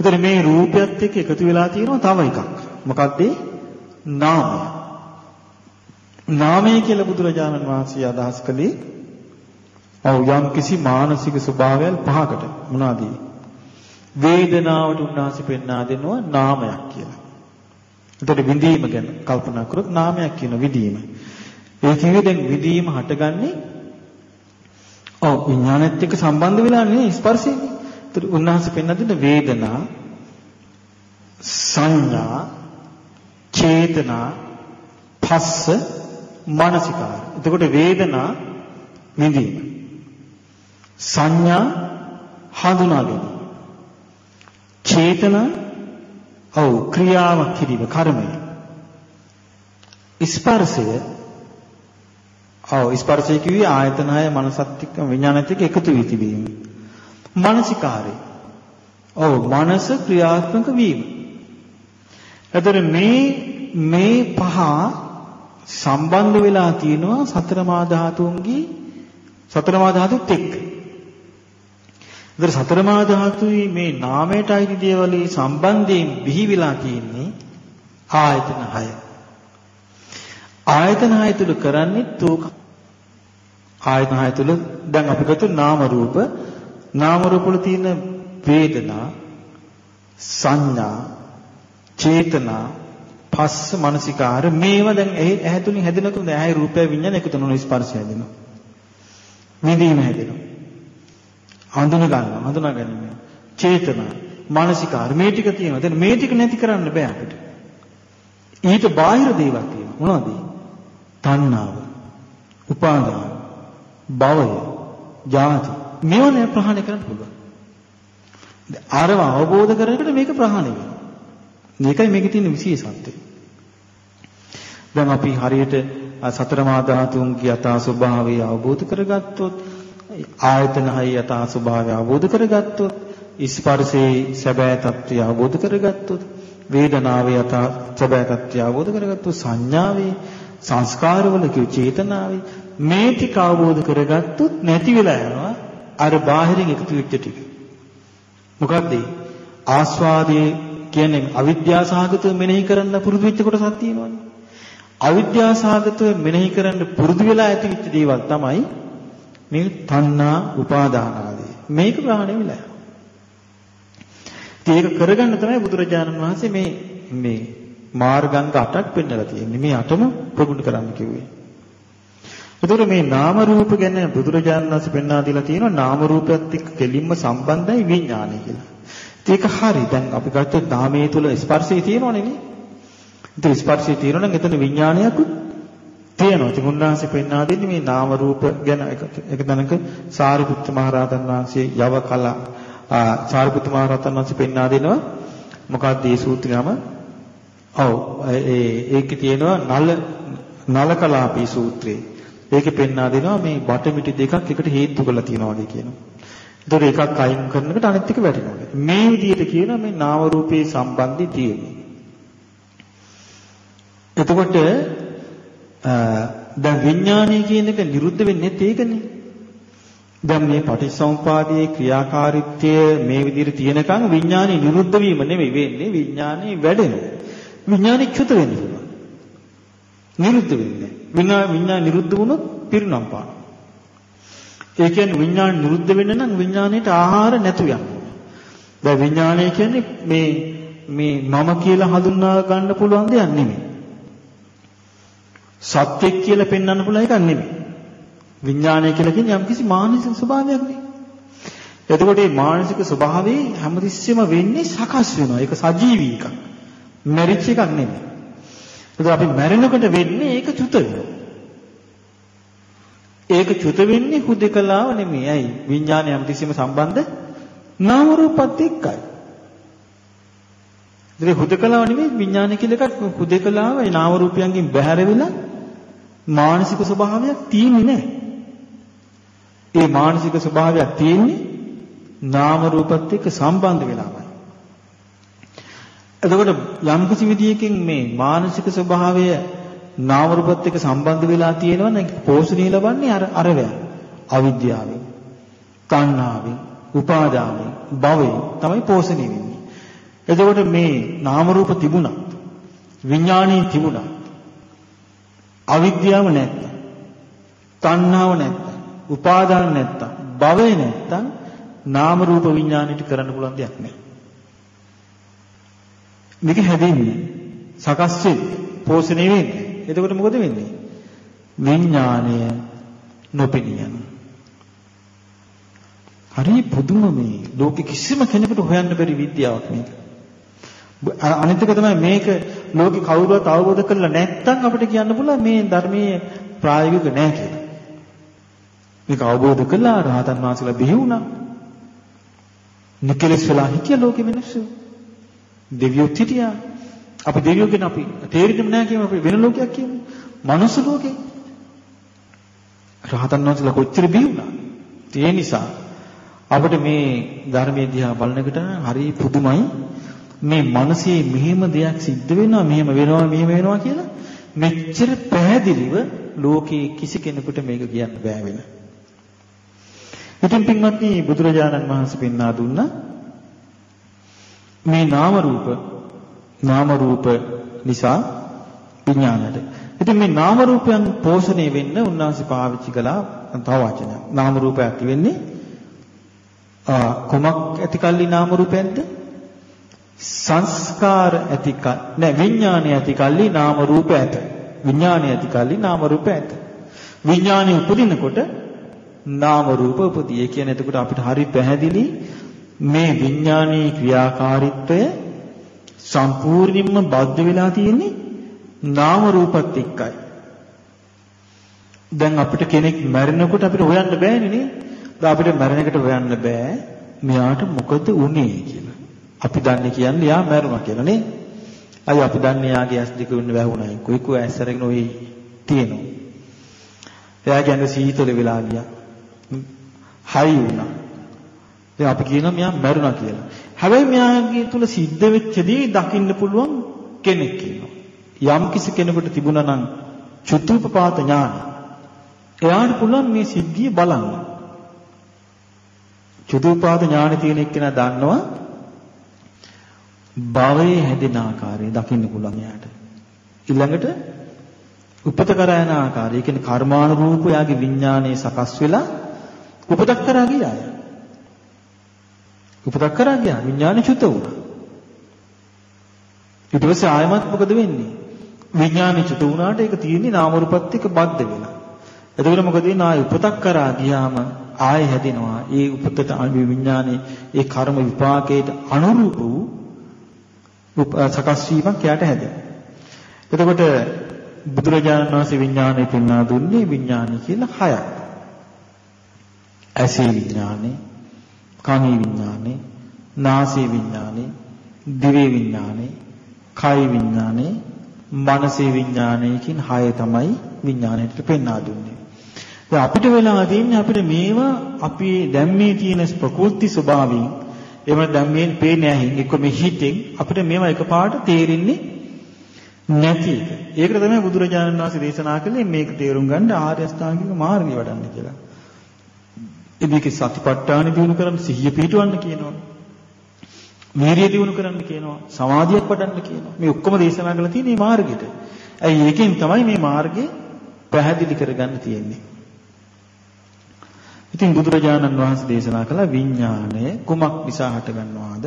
එතන මේ රූපයත් එක්ක එකතු වෙලා තියෙනවා තව එකක්. මොකක්ද? නාමය. නාමය කියලා බුදුරජාණන් වහන්සේ අදහස් කළේ ඔව් යම් කිසි මානසික ස්වභාවයන් පහකට මොනවාද? වේදනාවට උන්වහන්සේ පෙන්වා දෙනවා නාමයක් කියලා. එතකොට විඳීම ගැන කල්පනා කරොත් නාමයක් කියන විඳීම. ඒ කියන්නේ දැන් විඳීම හටගන්නේ ඔව් විඥානෙත් එක්ක සම්බන්ධ වෙලා නෙවෙයි ස්පර්ශයනේ. ඒතර උන්වහන්සේ පෙන්වා දෙන වේදනා සංඥා චේතනා පස්ස මානසිකාර. එතකොට වේදනා විඳීම. සංඥා හඳුනා ගැනීම. චේතනා ඔව් ක්‍රියාවක් කිරීම කර්මය. ස්පර්ශය ඔව් ස්පර්ශය කිව්වේ ආයතන හය මනසත් එක්ක විඥානත් එක්ක එකතු වී තිබීම. මානසිකාරය. ඔව් මනස ක්‍රියාත්මක වීම. එතකොට මේ මේ පහ සම්බන්ධ වෙලා තියෙනවා සතර මා ධාතුන්ගේ සතර මා ධාතුත් එක්ක. ඉතින් සතර මා ධාතුයි මේ නාමයට අයිති දේවලේ සම්බන්ධයෙන් බිහි වෙලා තියෙන්නේ ආයතන 6. ආයතන 6 තුල කරන්නේ තෝක ආයතන 6 තුල දැන් අපි ගත්ත නාම රූප නාම රූප වල තියෙන වේදනා සංඥා චේතනා පස්ස මනසිකාර මේවා දැන් ඇහැ තුලින් හැදෙනකොට ඇහැ රූපය විඤ්ඤාණ එකතු වෙන ස්පර්ශය හැදෙනවා. විඳීම හැදෙනවා. හඳුන ගන්නවා හඳුනා ගැනීම. චේතනා මානසිකාර මේ ටික තියෙනවා. දැන් මේ ටික නැති කරන්න බෑ අපිට. ඊට බාහිර දේවල් තියෙනවා. මොනවද? තණ්හාව, උපාදාන, භවය, ජාති. මේවා නෑ ප්‍රහාණය කරන්න පුළුවන්. අරව අවබෝධ කරගන්න මේක ප්‍රහාණය වෙනවා. මේකයි මේකේ තියෙන විශේෂත්වය. දැන් අපි හරියට සතර මා ධාතුන්ගේ යථා ස්වභාවය අවබෝධ කරගත්තොත් ආයතන හය යථා ස්වභාවය අවබෝධ කරගත්තොත් ස්පර්ශයේ සැබෑ తත්වය අවබෝධ කරගත්තොත් වේදනාවේ යථා සැබෑ తත්වය අවබෝධ කරගත්තොත් සංඥාවේ සංස්කාරවල කිය චේතනාවේ මේ ටික අවබෝධ කරගත්තොත් නැති වෙලා යනවා අර බාහිරින් එකතු වෙච්ච ටික. මොකක්ද ආස්වාදයේ කියන්නේ අවිද්‍යාසහගතව මෙනෙහි කරන්න පුරුදු වෙච්ච කොටසක් තියෙනවනේ. අවිද්‍යාසහගතව මෙනෙහි කරන්න පුරුදු වෙලා ඇති වෙච්ච දේවල් තමයි මේ තණ්හා උපාදාන ආදී. මේක ප්‍රහාණය වෙලා ඒක කරගන්න තමයි බුදුරජාණන් වහන්සේ මේ මේ මාර්ගංග 8ක් පෙන්වලා තියෙන්නේ. මේ 8ම ප්‍රගුණ කරන්න කිව්වේ. ඒතර මේ නාම රූප ගැන බුදුරජාණන් වහන්සේ පෙන්වා දීලා තියෙනවා නාම රූපයත් එක්ක දෙලින්ම සම්බන්ධයි විඥානය කියලා. ඒක හරි. දැන් අපි ගත්තොත් නාමයේ තුල ස්පර්ශය තියෙනවනේ නේ. ඉතින් ස්පර්ශය තියෙනවා නම් එතන විඥානයකුත් තියෙනවා. ඉතින් උන්වහන්සේ පෙන්වා දෙන්නේ මේ නාම රූප ගැන එක තැනක සාරිපුත්ත මහ රහතන් වහන්සේ යව කලා සාරිපුත්ත මහ රහතන් වහන්සේ පෙන්වා දෙනවා. මොකක්ද මේ සූත්‍රයම? ඔව් ඒ ඒකේ තියෙනවා නල නලකලාපී සූත්‍රේ. ඒකේ පෙන්වා දෙනවා මේ බටමිටි දෙකක් එකට හේතු කරලා තියෙනවා වගේ කියනවා. ඒතර එකක් අයින් කරනකොට අනිත් එක වැටෙනවා. මේ විදිහට කියනවා මේ නාම රූපේ සම්බන්ධي තියෙන්නේ. එතකොට දැන් විඥානය කියන එක නිරුද්ධ වෙන්නේ ඒකනේ. දැන් මේ පටිච්චසමුපාදයේ ක්‍රියාකාරීත්වය මේ විදිහට තියෙනකන් විඥානේ නිරුද්ධ වීම නෙමෙයි වෙන්නේ විඥානේ වැඩෙනවා. විඥානේ චුත වෙන්නේ. නිරුද්ධ වෙන්නේ. විඥාන නිරුද්ධ වුණොත් පිරිනම් පාන. ඒ කියන්නේ විඥාන නිරුද්ධ වෙන්න නම් විඥාණයට ආහාර නැතු යන්න. දැන් විඥානය කියන්නේ මේ මේ මම කියලා හඳුන්වා ගන්න පුළුවන් දෙයක් නෙමෙයි. සත්‍යෙක් කියලා පෙන්වන්න පුළුවන් එකක් නෙමෙයි. විඥානය කියලා කියන්නේ යම්කිසි මානසික ස්වභාවයක් නේ. එතකොට මේ මානසික ස්වභාවයේ හැමතිස්සෙම වෙන්නේ සකස් වෙනවා. ඒක සජීවී එකක්. මැරිච් එකක් නෙමෙයි. ඒක අපි මැරෙනකොට වෙන්නේ ඒක චුත ඒක චුත වෙන්නේ හුදකලාව නෙමෙයි. ඇයි? විඥානය හැමතිස්සෙම සම්බන්ධ නාම රූපත් එක්කයි. ඒක හුදකලාව නෙමෙයි විඥානය කියලා එකක් හුදකලාව ඒ නාම රූපයන්ගෙන් බැහැර වෙලා මානසික ස්වභාවයක් තියෙන්නේ නැහැ. ඒ මානසික ස්වභාවයක් තියෙන්නේ නාම රූපත් එක්ක සම්බන්ධ වෙලාමයි. එතකොට යම් කිසි විදියකින් මේ මානසික ස්වභාවය නාම රූපත් එක්ක සම්බන්ධ වෙලා තියෙනවා නම් පෝෂණය ලබන්නේ අර අරවැය. අවිද්‍යාවෙන්, තණ්හාවෙන්, උපාදානෙන්, භවෙන් තමයි පෝෂණය වෙන්නේ. එතකොට මේ නාම රූප තිබුණත් විඥාණය තිබුණත් අවිද්‍යාව නැත්නම් තණ්හාව නැත්නම් උපාදාන නැත්තම් භවය නැත්තම් නාම රූප විඥානෙට කරන්න පුළුවන් දෙයක් නෑ. මේක හැදෙන්නේ සකස් වෙන්නේ පෝෂණය වෙන්නේ. එතකොට මොකද වෙන්නේ? විඥාණය නොපෙනිය යනවා. හරි පුදුම මේ ලෝකෙ කිසිම කෙනෙකුට හොයන්න බැරි විද්‍යාවක් මේක. අනිත් එක තමයි මේක ලෝකෙ කවුරුවත් අවබෝධ කරලා නැත්නම් අපිට කියන්න පුළුවන් මේ ධර්මයේ ප්‍රායෝගික නෑ කියලා. මේක අවබෝධ කළා රහතන් වහන්සේලා බිහි වුණා. නිකලස් වෙලා හිටිය ලෝකෙ මිනිස්සු. දෙවියෝ හිටියා. අපි දෙවියෝ ගැන අපි තේරෙන්නේ නැහැ කියමු අපි වෙන ලෝකයක් කියමු. මනුස්ස ලෝකේ. රහතන් වහන්සේලා කොච්චර බිහි වුණා. ඒ නිසා අපිට මේ ධර්මයේ දිහා බලනකොට හරි පුදුමයි. මේ මනසේ මෙහෙම දෙයක් සිද්ධ වෙනවා මෙහෙම වෙනවා මෙහෙම වෙනවා කියලා මෙච්චර පැහැදිලිව ලෝකේ කිසි කෙනෙකුට මේක කියන්න බෑ වෙන. ඉතින් පින්වත්නි බුදුරජාණන් වහන්සේ පෙන්වා දුන්නා මේ නාම රූප නාම රූප නිසා විඥානයට. ඉතින් මේ නාම රූපයන් පෝෂණය වෙන්න උන්වහන්සේ පාවිච්චි කළා තව වචනයක්. නාම රූප ඇති වෙන්නේ ආ කොමක් ඇති කල්ලි නාම රූපෙන්ද? සංස්කාර ඇති නෑ විඥානය ඇති කල්ලි නාම රූප ඇත. විඥානය ඇති කල්ලි නාම රූප ඇත. විඥානය උපදිනකොට නාම රූප උපදී. ඒ කියන්නේ එතකොට අපිට හරි පැහැදිලි මේ විඥානීය ක්‍රියාකාරීත්වය සම්පූර්ණයෙන්ම බද්ධ වෙලා තියෙන්නේ නාම රූපත් එක්කයි. දැන් අපිට කෙනෙක් මැරෙනකොට අපිට හොයන්න බෑනේ නේ. දැන් අපිට මැරෙනකට හොයන්න බෑ මෙයාට මොකද වුනේ කියලා. අපි දන්නේ කියන්නේ යා මැරුණා කියලා නේ. අය අපි දන්නේ යාගේ ඇස් දෙක වෙන්න වැහුණා. කොයි කොයි ඇස් අරගෙන ඔය තියෙනවා. එයා කියන්නේ සීතල වෙලා ගියා. හයි වුණා. දැන් අපි කියනවා මෙයා මැරුණා කියලා. හැබැයි මෙයාගේ තුල සිද්ධ වෙච්ච දේ දකින්න පුළුවන් කෙනෙක් ඉන්නවා. යම් කිසි කෙනෙකුට තිබුණා නම් චුතුපපාත ඥානය. එයාට පුළුවන් මේ සිද්ධිය බලන්න. චුතුපපාත ඥානය තියෙන එක්කෙනා දන්නවා භවයේ හැදෙන ආකාරය දකින්න පුළුවන් එයාට. ඊළඟට උපත කරා යන ආකාරය. ඒ කියන්නේ කර්මානුරූප යාගේ විඥානයේ සකස් වෙලා උපතක් කරා ගියා. උපතක් කරා ගියා. විඥානේ චුත වුණා. ඊට පස්සේ ආයමත් මොකද වෙන්නේ? විඥානේ චුත වුණාට ඒක තියෙන්නේ නාම රූපත් එක්ක බද්ධ වෙලා. එතකොට මොකද වෙන්නේ? ආය උපතක් කරා ගියාම ආය හැදෙනවා. ඒ උපතට විඥානේ ඒ කර්ම විපාකයට අනුරූප වූ සකස් වීමක් යාට හැදෙනවා. එතකොට බුදුරජාණන් වහන්සේ විඥානය පෙන්වා දුන්නේ විඥානය කියලා හයක්. ඇසේ විඥානේ, කනේ විඥානේ, නාසයේ විඥානේ, දිවේ විඥානේ, කය විඥානේ, මනසේ විඥානේ කියන හය තමයි විඥාණයට පෙන්වා දුන්නේ. දැන් අපිට වෙලා තියෙන්නේ අපිට මේවා අපි දැන් මේ තියෙන ප්‍රකෘති ස්වභාවයෙන් එහෙම දැන් මේ පේන්නේ ඇහින් එක්ක මේ හිතෙන් අපිට මේවා එකපාරට තේරෙන්නේ නැති එක. ඒකට තමයි බුදුරජාණන් වහන්සේ දේශනා කළේ මේක තේරුම් ගන්න ආර්ය අෂ්ටාංගික මාර්ගය වඩන්න කියලා. ඉදිකේ සතිපට්ඨාන දිනු කරන්න සිහිය පිහිටවන්න කියනවා. වීරිය දිනු කරන්න කියනවා. සමාධියක් වඩන්න කියනවා. මේ ඔක්කොම දේශනා කරලා තියෙන මේ මාර්ගෙට. ඇයි ඒකෙන් තමයි මේ මාර්ගේ පැහැදිලි කරගන්න තියෙන්නේ. ඉතින් බුදුරජාණන් වහන්සේ දේශනා කළ විඥාණය කුමක් නිසා හටගන්නවාද?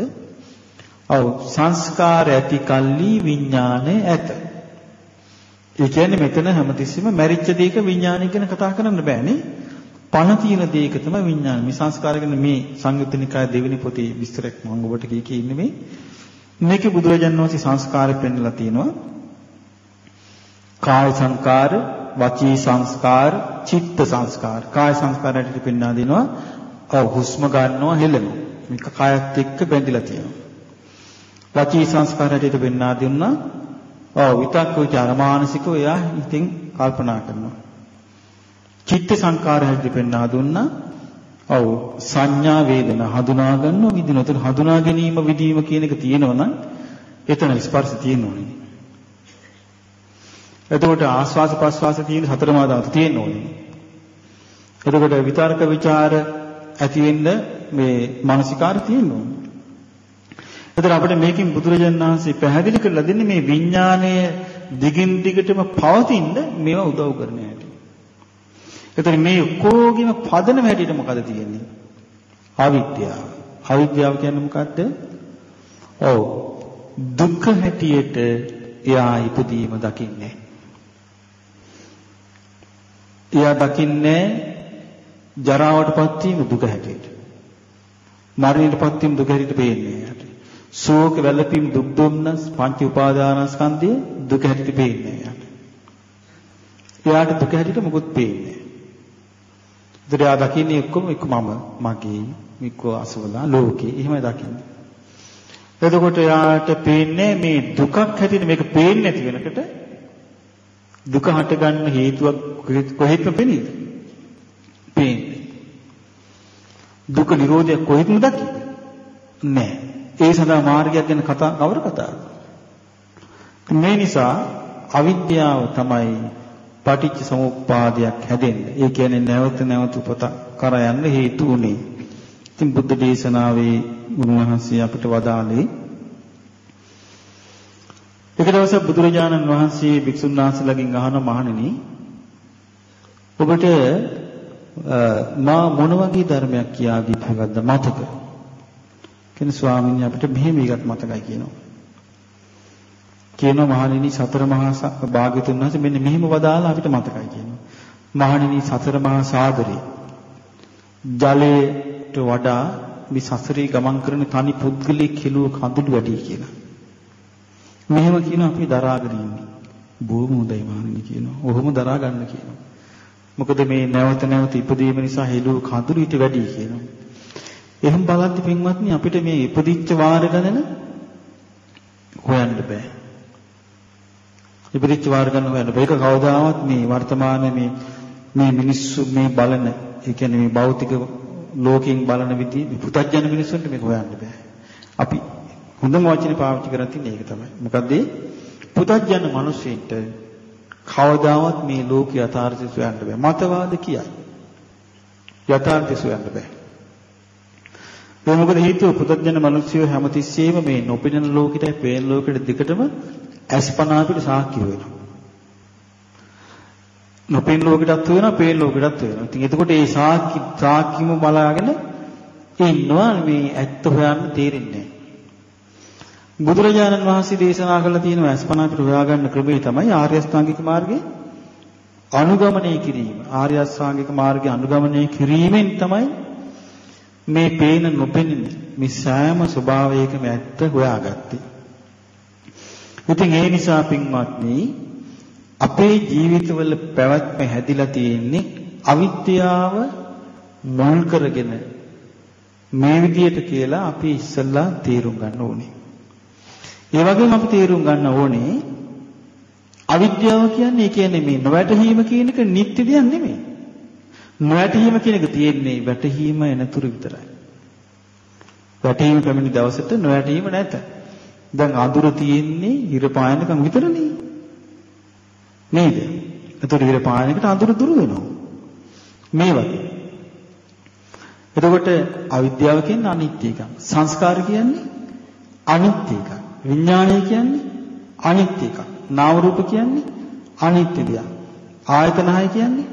ඔව් සංස්කාර ඇති කල්ලි විඥාණය ඇත. ඒ කියන්නේ මෙතන හැමතිස්සෙම මැරිච්ච දෙයක විඥානය ගැන කතා කරන්න බෑනේ. පණ තියෙන දෙයක තමයි විඥාන. මේ සංස්කාර ගැන මේ සංයුත්ත නිකාය දෙවෙනි පොතේ විස්තරයක් මම ඔබට කිය කී ඉන්නේ මේ. මේකේ බුදුරජාණන් වහන්සේ සංස්කාරය පෙන්නලා තියෙනවා. කාය සංකාර, වචී සංස්කාර, චිත්ත සංස්කාර. කාය සංස්කාරයට පෙන්වා දෙනවා. ඔව් හුස්ම ගන්නවා හෙලනවා. මේක කායත් එක්ක බැඳිලා තියෙනවා. වචී සංස්කාරයට පෙන්වා දුන්නා. ඔව් විතක්ක විචාර මානසිකව එයා ඉතින් කල්පනා කරනවා. චිත්ත සංකාර හැටි පෙන්වා දුන්නා. ඔව් සංඥා වේදනා හඳුනා ගන්නවා විදිනවා. එතන හඳුනා ගැනීම විදීම කියන එක තියෙනවනම් එතන ස්පර්ශ තියෙනෝනේ. එතකොට ආස්වාස ප්‍රස්වාස තියෙන සතරමා ධාතු තියෙන්න ඕනේ. එතකොට විතර්ක ਵਿਚාර ඇති වෙන්න මේ මානසිකාර තියෙන්න ඕනේ. එතකොට අපිට මේකෙන් බුදුරජාණන් වහන්සේ පැහැදිලි කරලා දෙන්නේ මේ විඥාණය දිගින් දිගටම පවතින්න මේවා උදව් කරන හැටි. එතකොට මේ ඔක්කොගෙම පදනම හැටියට මොකද තියෙන්නේ? අවිද්‍යාව. අවිද්‍යාව කියන්නේ මොකද්ද? ඔව්. දුක්ඛ හැටියට එයා ඉපදීම දකින්නේ. එයා දකින්නේ ජරාවටපත් වීම දුක හැටියට. මරණයටපත් වීම දුක හැටියට පේන්නේ එයාට. ශෝක වැළපීම් දුක් දුම්නස් පංච උපාදානස්කන්ධයේ දුක හැටියට පේන්නේ එයාට. එයාට දුක හැටියට මොකුත් පේන්නේ නැහැ. එයා දකින්නේ එක්කම එක්ක මම මගේ එක්ක අසවලා ලෝකේ එහෙමයි දකින්නේ. එතකොට එයාට පේන්නේ මේ දුකක් හැටියට මේක පේන්නේ නැති වෙනකොට දුක හටගන්න හේතුවක් කොහෙත්ම පෙනීද? පේන්නේ. දුක නිරෝධය කොහෙත්ම දකිද? නැහැ. ඒ සඳහා මාර්ගයක් ගැන කතා කවර කතාවද? මේ නිසා අවිද්‍යාව තමයි පටිච්ච සමුප්පාදයක් හැදෙන්නේ. ඒ කියන්නේ නැවත නැවත උපත කරා යන්න හේතු උනේ. ඉතින් බුද්ධ දේශනාවේ උන්වහන්සේ අපිට වදාළේ එක දවසක් බුදුරජාණන් වහන්සේ භික්ෂුන් වහන්සේලාගෙන් අහන මහණෙනි ඔබට මා මොන වගේ ධර්මයක් කියා දීපගත්ද මතක? කියන ස්වාමීන් අපිට මෙහෙම එකක් මතකයි කියනවා. කියනවා මහණෙනි සතර මහා භාග්‍යතුන් වහන්සේ මෙන්න මෙහෙම වදාලා අපිට මතකයි කියනවා. මහණෙනි සතර මහා සාගරේ ජලයට වඩා මේ සසරේ ගමන් කරන තනි පුද්ගලෙක් කෙලුව කඳුළු වැඩි කියලා. මෙහෙම කියන අපි දරාගෙන ඉන්නේ. බොහොම හොඳයි මහණෙනි කියනවා. ඔහොම දරා ගන්න කියනවා. මොකද මේ නැවත නැවත ඉපදීම නිසා හෙළුව කඳුළු ඊට වැඩි කියනවා. එහෙන් බලද්දි පින්වත්නි අපිට මේ ඉපදිච්ච වාර ගණන හොයන්න බෑ. ඉපදිච්ච වාර ගණන හොයන්න බෑ. ඒක කවදාවත් මේ වර්තමානයේ මේ මේ මිනිස්සු මේ බලන ඒ කියන්නේ මේ භෞතික ලෝකයෙන් බලන විදිහ පුතඥ මිනිස්සුන්ට මේක හොයන්න බෑ. අපි හොඳම වචනේ පාවිච්චි කරන් තින්නේ ඒක තමයි. මොකද පුතඥ මිනිස්සුන්ට කවදාවත් මේ ලෝක යථාර්ථය සොයන්න බෑ. මතවාද කියයි. යථාර්ථය සොයන්න බෑ. ඒ මොකද හේතුව පුතඥ මිනිස්සු හැමතිස්සෙම මේ නොපෙනෙන ලෝකෙටයි පේන ලෝකෙට දෙකටම අස්පනා අපිට සාක්ෂි වෙනවා. නොපෙනෙන ලෝකෙටත් වෙනවා, පේන ලෝකෙටත් වෙනවා. ඉතින් එතකොට මේ සාක්ෂි සාක්ෂිම බලාගෙන ඉන්නවා මේ ඇත්ත හොයන්න තේරෙන්නේ බුදුරජාණන් වහන්සේ දේශනා කළ තියෙන අස්පනා අපිට හොයාගන්න ක්‍රමය තමයි ආර්ය අෂ්ටාංගික මාර්ගයේ අනුගමනය කිරීම. ආර්ය අෂ්ටාංගික මාර්ගයේ අනුගමනය කිරීමෙන් තමයි මේ පේන නොපෙනෙන මේ සෑම ස්වභාවයකම ඇත්ත හොයාගත්තේ. ඉතින් ඒ නිසා පින්වත්නි අපේ ජීවිතවල පැවැත්ම හැදිලා තියෙන්නේ අවිද්‍යාව මුල් කරගෙන මේ විදියට කියලා අපි ඉස්සල්ලා තේරුම් ගන්න ඕනේ. ඒ වගේම අපි තේරුම් ගන්න ඕනේ අවිද්‍යාව කියන්නේ ඒ කියන්නේ මේ නොවැටහීම කියන එක නිත්‍ය දෙයක් නෙමෙයි. නොවැටහීම කියන එක තියෙන්නේ වැටහීම එනතුරු විතරයි. වැටහීම පැමිණි දවසට නොවැටහීම නැත. දැන් අඳුර තියෙන්නේ ඉර පායනකම් විතරනේ. නේද? එතකොට ඉර පායනකට අඳුර දුර වෙනවා. මේ වගේ. එතකොට අවිද්‍යාව කියන්නේ අනිත්‍ය එකක්. සංස්කාර කියන්නේ අනිත්‍ය එකක්. විඥානය කියන්නේ අනිත්‍ය එකක්. නාම රූප කියන්නේ අනිත්‍ය දෙයක්. ආයතන හය කියන්නේ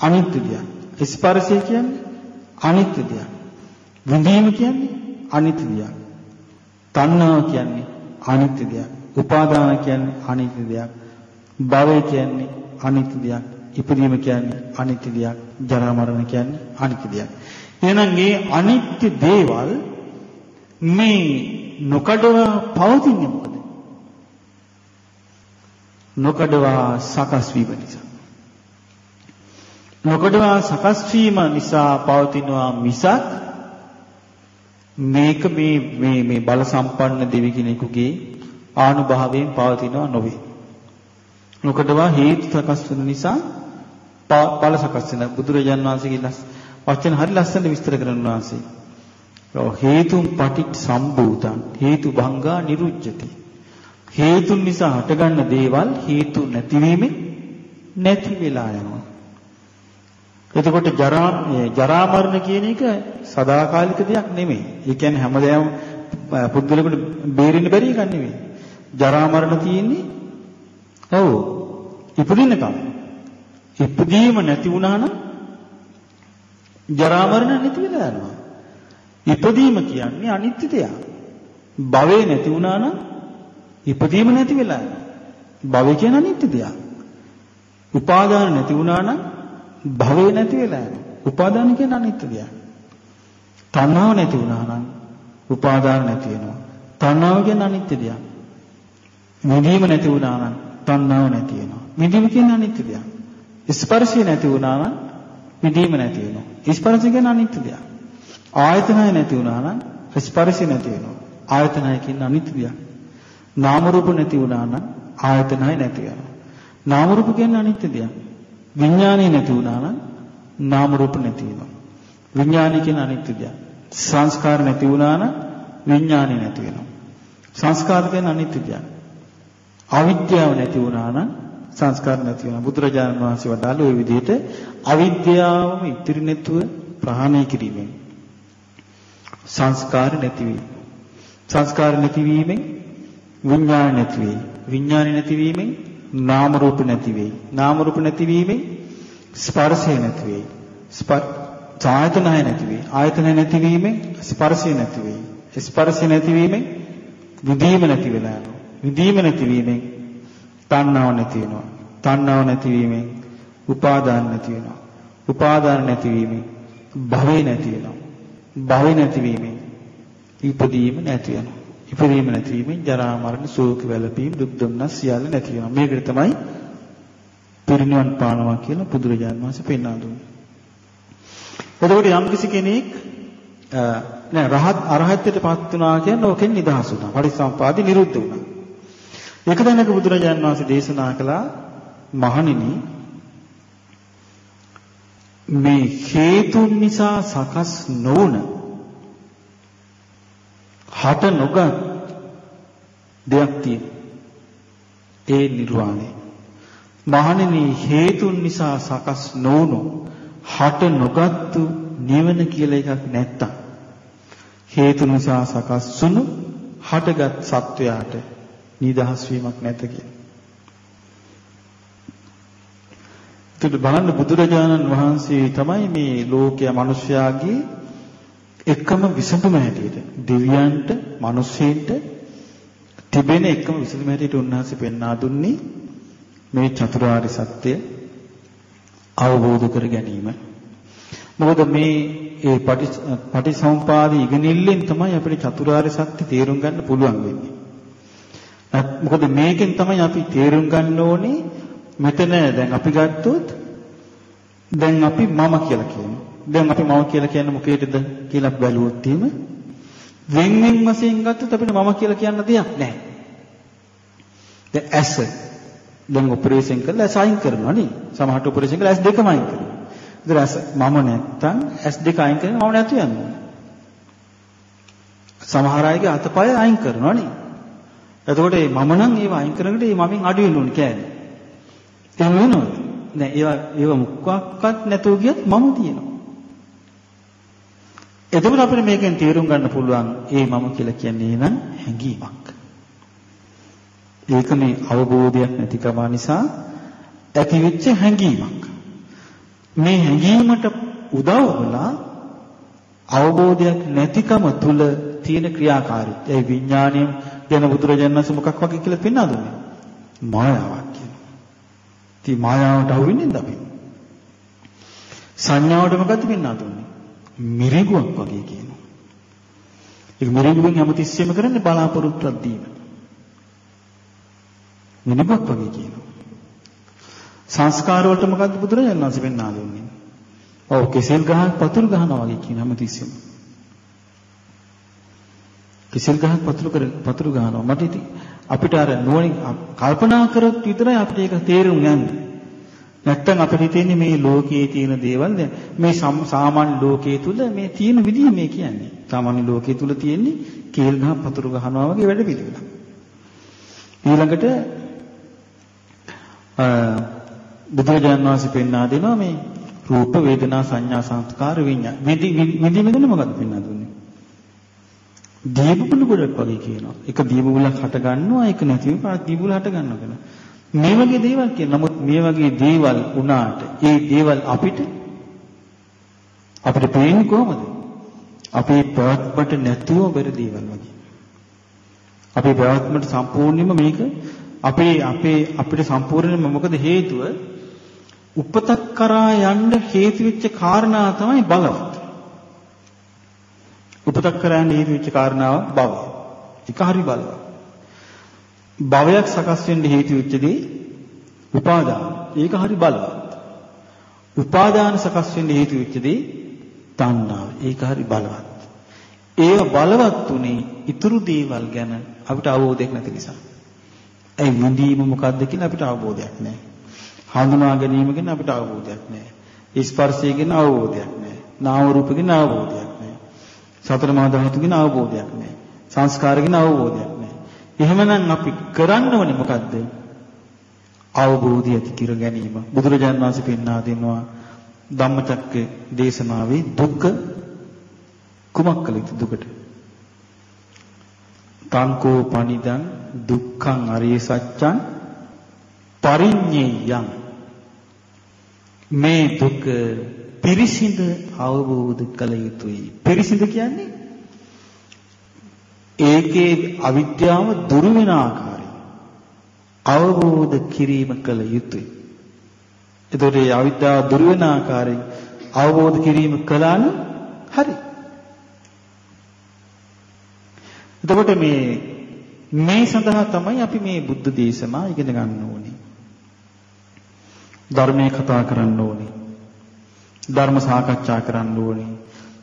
අනිත්‍ය දෙයක්. ස්පර්ශය කියන්නේ අනිත්‍ය දෙයක්. විඳීම කියන්නේ අනිත්‍ය දෙයක්. තණ්හාව කියන්නේ අනිත්‍ය දෙයක්. උපාදාන කියන්නේ අනිත්‍ය දෙයක්. භවය කියන්නේ අනිත්‍ය දෙයක්. ඉපදීම කියන්නේ අනිත්‍ය දෙයක්. ජරා මරණ කියන්නේ අනිත්‍ය දෙයක්. එහෙනම් මේ අනිත්‍ය දේවල් මේ නොකඩවා පවතින්නේ මොකද? නොකඩවා සකස් වීම නිසා. නොකඩවා සකස් වීම නිසා පවතිනවා මිසක් මේක මේ මේ මේ බල සම්පන්න දෙවි කෙනෙකුගේ ආනුභාවයෙන් පවතිනවා නොවේ. නොකඩවා හේතු සකස් වෙන නිසා බල සකස් වෙන බුදුරජාන් වහන්සේගේ වචන හරි ලස්සනට විස්තර කරන වාසේ. ඔව් හේතුම් පටිච්ච සම්භූතං හේතු භංගා නිරුජ්ජති. හේතුන් නිසා හටගන්න දේවල් හේතු නැතිවීමෙන් නැති වෙලා යනවා. එතකොට ජරා ජරා මරණ කියන එක සදාකාලික දෙයක් නෙමෙයි. ඒ කියන්නේ හැමදේම පුද්ගලෙකුට බේරෙන්න බැරි එකක් නෙමෙයි. ජරා මරණ තියෙන්නේ ඔව් ඉපදිනකම්. ඉපදීම නැති වුණා නම් ජරා මරණ නැති වෙලා යනවා. ඉපදීම කියන්නේ අනිත්‍ය දෙයක්. භවේ නැති වුණා නම් ඉපදීම නැති වෙලා යනවා. භවය කියන්නේ අනිත්‍ය දෙයක්. උපාදාන නැති වුණා නම් භවේ නැති වෙලා යනවා. උපාදාන කියන්නේ අනිත්‍ය දෙයක්. තණ්හාව නැති වුණා නම් උපාදාන නැති වෙනවා. තණ්හාව කියන්නේ අනිත්‍ය දෙයක්. නිදීම නැති වුණා නම් තණ්හාව නැති වෙනවා. නිදීම කියන්නේ අනිත්‍ය දෙයක්. ස්පර්ශය නැති වුණා නම් නිදීම නැති වෙනවා. ස්පර්ශය කියන්නේ අනිත්‍ය දෙයක්. ආයතනය නැති වුණා නම් ස්පර්ශය නැති වෙනවා. ආයතනය කියන්නේ අනිත්‍ය දෙයක්. නාම රූප නැති වුණා නම් ආයතනය නැති වෙනවා. නාම රූප කියන්නේ අනිත්‍ය දෙයක්. විඥානය නැති වුණා නම් නාම රූප නැති වෙනවා. විඥානය කියන අනිත්‍ය දෙයක්. සංස්කාර නැති වුණා නම් විඥානය නැති වෙනවා. සංස්කාර කියන්නේ අනිත්‍ය දෙයක්. අවිද්‍යාව නැති වුණා නම් සංස්කාර නැති වෙනවා. බුදුරජාණන් වහන්සේ වදාළ ওই විදිහට අවිද්‍යාවම ඉතිරි නැතුව ප්‍රහාණය කිරීමෙන් සංස්කාර නැති වෙයි. සංස්කාර නැතිවීමෙන් විඥාන නැති වෙයි. විඥාන නැතිවීමෙන් නාම රූප නැති වෙයි. නාම රූප නැතිවීමෙන් ස්පර්ශය නැති වෙයි. ආයතනය නැති වෙයි. ආයතනය නැතිවීමෙන් ස්පර්ශය නැති වෙයි. ස්පර්ශය නැතිවීමෙන් විදීම නැති වෙලා යනවා. විදීම නැතිවීමෙන් තණ්හාව නැති වෙනවා. තණ්හාව නැතිවීමෙන් උපාදාන නැති වෙනවා. උපාදාන නැතිවීමෙන් භවය නැති වෙනවා. භවය නැතිවීමෙන් ඉපදීම නැති වෙනවා. ඉපදීම නැතිවීමෙන් ජරා මරණ ශෝක වැළපීම් දුක් දුම්නස් සියල්ල නැති වෙනවා. මේකට තමයි පිරිනිවන් පානවා කියලා බුදුරජාණන් වහන්සේ පෙන්වා දුන්නේ. එතකොට යම්කිසි කෙනෙක් නෑ රහත් අරහත්ත්වයට පත් වුණා කියන්නේ ඕකෙන් නිදහස් වුණා. පරිසම්පාදි නිරුද්ධ වුණා. එක දැනක බුදුරජාණන් වහන්සේ දේශනා කළා මහණෙනි මේ හේතුන් නිසා සකස් නොවන හට නොගත් දෙයක් තියෙනවා. ඒ නිර්වාණය. මහණෙනි හේතුන් නිසා සකස් නොවුණු හට නොගත්තු නිවන කියලා එකක් නැත්තම් හේතු නිසා සකස් වුණු හටගත් සත්වයාට නිදහස් වීමක් නැත කියලා. එතකොට බලන්න බුදුරජාණන් වහන්සේ තමයි මේ ලෝකයේ මිනිස්යාගේ එකම විසඳුම හැටියට දෙවියන්ට මිනිස්සෙන්ට තිබෙන එකම විසඳුම හැටියට උන්වහන්සේ පෙන්වා දුන්නේ මේ චතුරාර්ය සත්‍ය අවබෝධ කර ගැනීම. මොකද මේ ඒ පටිසම්පාදී ඉගෙනILLෙන් තමයි අපිට චතුරාර්ය සත්‍ය තේරුම් ගන්න පුළුවන් වෙන්නේ. මොකද මේකෙන් තමයි අපි තේරුම් ගන්න ඕනේ මෙතන දැන් අපි ගත්තොත් දැන් අපි මම කියලා කියනවා. දැන් අපි මම කියලා කියන්නේ මොකේද කියලා බැලුවොත් එහෙම වෙන් වෙන් වශයෙන් ගත්තොත් අපිට මම කියලා කියන්න දෙයක් නැහැ. දැන් ඇස දැන් ඔපරේෂන් කරලා ඇස අයින් කරනවා නේ. සමහරට ඔපරේෂන් කරලා ඇස් දෙකම අයින් කරනවා. ඒතර ඇස මම නැත්තම් ඇස් දෙක අයින් කරනවා මම නැතු යනවා. සමහර අයගේ අතපය අයින් කරනවා නේ. එතකොට මේ මම නම් ඒව අයින් කරනකොට මේ මමෙන් අඩු වෙන්න ඕනේ කෑනේ. එහෙම වෙනවද? නෑ ඒවා ඒව මුක්කක්වත් නැතුව ගියත් මම තියෙනවා. එතකොට අපිට මේකෙන් තේරුම් ගන්න පුළුවන් ඒ මම කියලා කියන්නේ නම් හැඟීමක්. ඒක මේ අවබෝධයක් නැතිකම නිසා ඇතිවෙච්ච හැඟීමක්. මේ හැඟීමට උදව් වුණා අවබෝධයක් නැතිකම තුල තියෙන ක්‍රියාකාරීත්වය. ඒ විඥාණයෙන් ගැන බුදුරජාණන් වහන්සේ මොකක් වගේ කියලා පෙන්වා දුන්නේ? මායාවක් කියනවා. ඉතින් මායාවට අහු වෙන්නේ නැද්ද අපි? සංඥාවට මොකද්ද පෙන්වා දුන්නේ? මිරිඟුවක් වගේ කියනවා. ඒක මිරිඟුවෙන් හැමතිස්සෙම කරන්නේ බලාපොරොත්තුවක් දීම. මිනිමක් වගේ කියනවා. සංස්කාර වලට මොකද්ද බුදුරජාණන් වහන්සේ පෙන්වා දුන්නේ? ඔව් කෙසෙල් ගහක් පතුරු ගහනවා වගේ කියන හැමතිස්සෙම. කෙසෙල් ගහක් පතුරු කර පතුරු ගහනවා. මට ඉතින් අපිට අර නුවණින් කල්පනා කරොත් විතරයි අපිට ඒක තේරුම් ගන්නේ. නැත්තම් අපිට හිතෙන්නේ මේ ලෝකයේ තියෙන දේවල් මේ සාමාන්‍ය ලෝකයේ තුල මේ තියෙන විදිහ මේ කියන්නේ. සාමාන්‍ය ලෝකයේ තුල තියෙන්නේ කේල් ගහ පතුරු ගහනවා වගේ වැඩ පිළිවෙලක්. ඊළඟට බුදුරජාණන් වහන්සේ පෙන්වා දෙනවා මේ රූප වේදනා සංඥා සංස්කාර විඤ්ඤාණ. විදි විදි මෙතන මොකක්ද පෙන්වා දුන්නේ? දීපුබුල ගොඩක් වගේ කියනවා. එක දීපුබුලක් හට ගන්නවා ඒක නැතිව පාත් දීපුබුල හට ගන්නවා කියලා. මේ වගේ දේවල් කියන නමුත් මේ වගේ දේවල් වුණාට ඒ දේවල් අපිට අපිට පේන්නේ කොහොමද? අපේ ප්‍රවත්මට නැතුව බැර දේවල් වගේ. අපේ ප්‍රවත්මට සම්පූර්ණයෙන්ම මේක අපේ අපේ අපිට සම්පූර්ණයෙන්ම මොකද හේතුව? උපතක් කරා යන්න හේතු වෙච්ච කාරණා තමයි බලවත්. උපතක් කරා යන්න හේතු වෙච්ච කාරණාව භවය. ඒක හරි බලවත්. භවයක් සකස් වෙන්න හේතු වෙච්ච දේ උපාදාන. ඒක හරි බලවත්. උපාදාන සකස් වෙන්න හේතු වෙච්ච දේ තණ්හාව. ඒක හරි බලවත්. ඒව බලවත් උනේ ඉතුරු දේවල් ගැන අපිට අවබෝධයක් නැති නිසා. ඒ විඳීම මොකද්ද කියලා අපිට අවබෝධයක් නැහැ. හඳුනා ගැනීම ගැන අපිට අවබෝධයක් නැහැ. ස්පර්ශය ගැන අවබෝධයක් නැහැ. නාම රූප ගැන අවබෝධයක් නැහැ. සතර මහා ධාතු ගැන අවබෝධයක් නැහැ. සංස්කාර ගැන අවබෝධයක් නැහැ. එහෙමනම් අපි කරන්න ඕනේ මොකද්ද? අවබෝධය ඇති කර ගැනීම. බුදුරජාණන් වහන්සේ පෙන්වා දෙනවා ධම්මචක්ක දේශනාවේ දුක්ඛ කුමක් කළ යුතු දුකට? තංකෝ පනිදං දුක්ඛං අරිය සත්‍යං පරිඤ්ඤයං මේ දුක පිරිසිඳ අවබෝධ කළ යුතුයි. පිරිසිඳ කියන්නේ ඒකේ අවිද්‍යාව දුරු වෙන ආකාරය අවබෝධ කිරීම කළ යුතුයි. එතකොට මේ අවිද්‍යාව දුරු වෙන ආකාරයෙන් අවබෝධ කිරීම කළා නම් හරි. එතකොට මේ මේ සඳහා තමයි අපි මේ බුද්ධ දේශනා ඉගෙන ගන්න ඕනේ. ධර්මයේ කතා කරන්න ඕනේ. ධර්ම සාකච්ඡා කරන්න ඕනේ.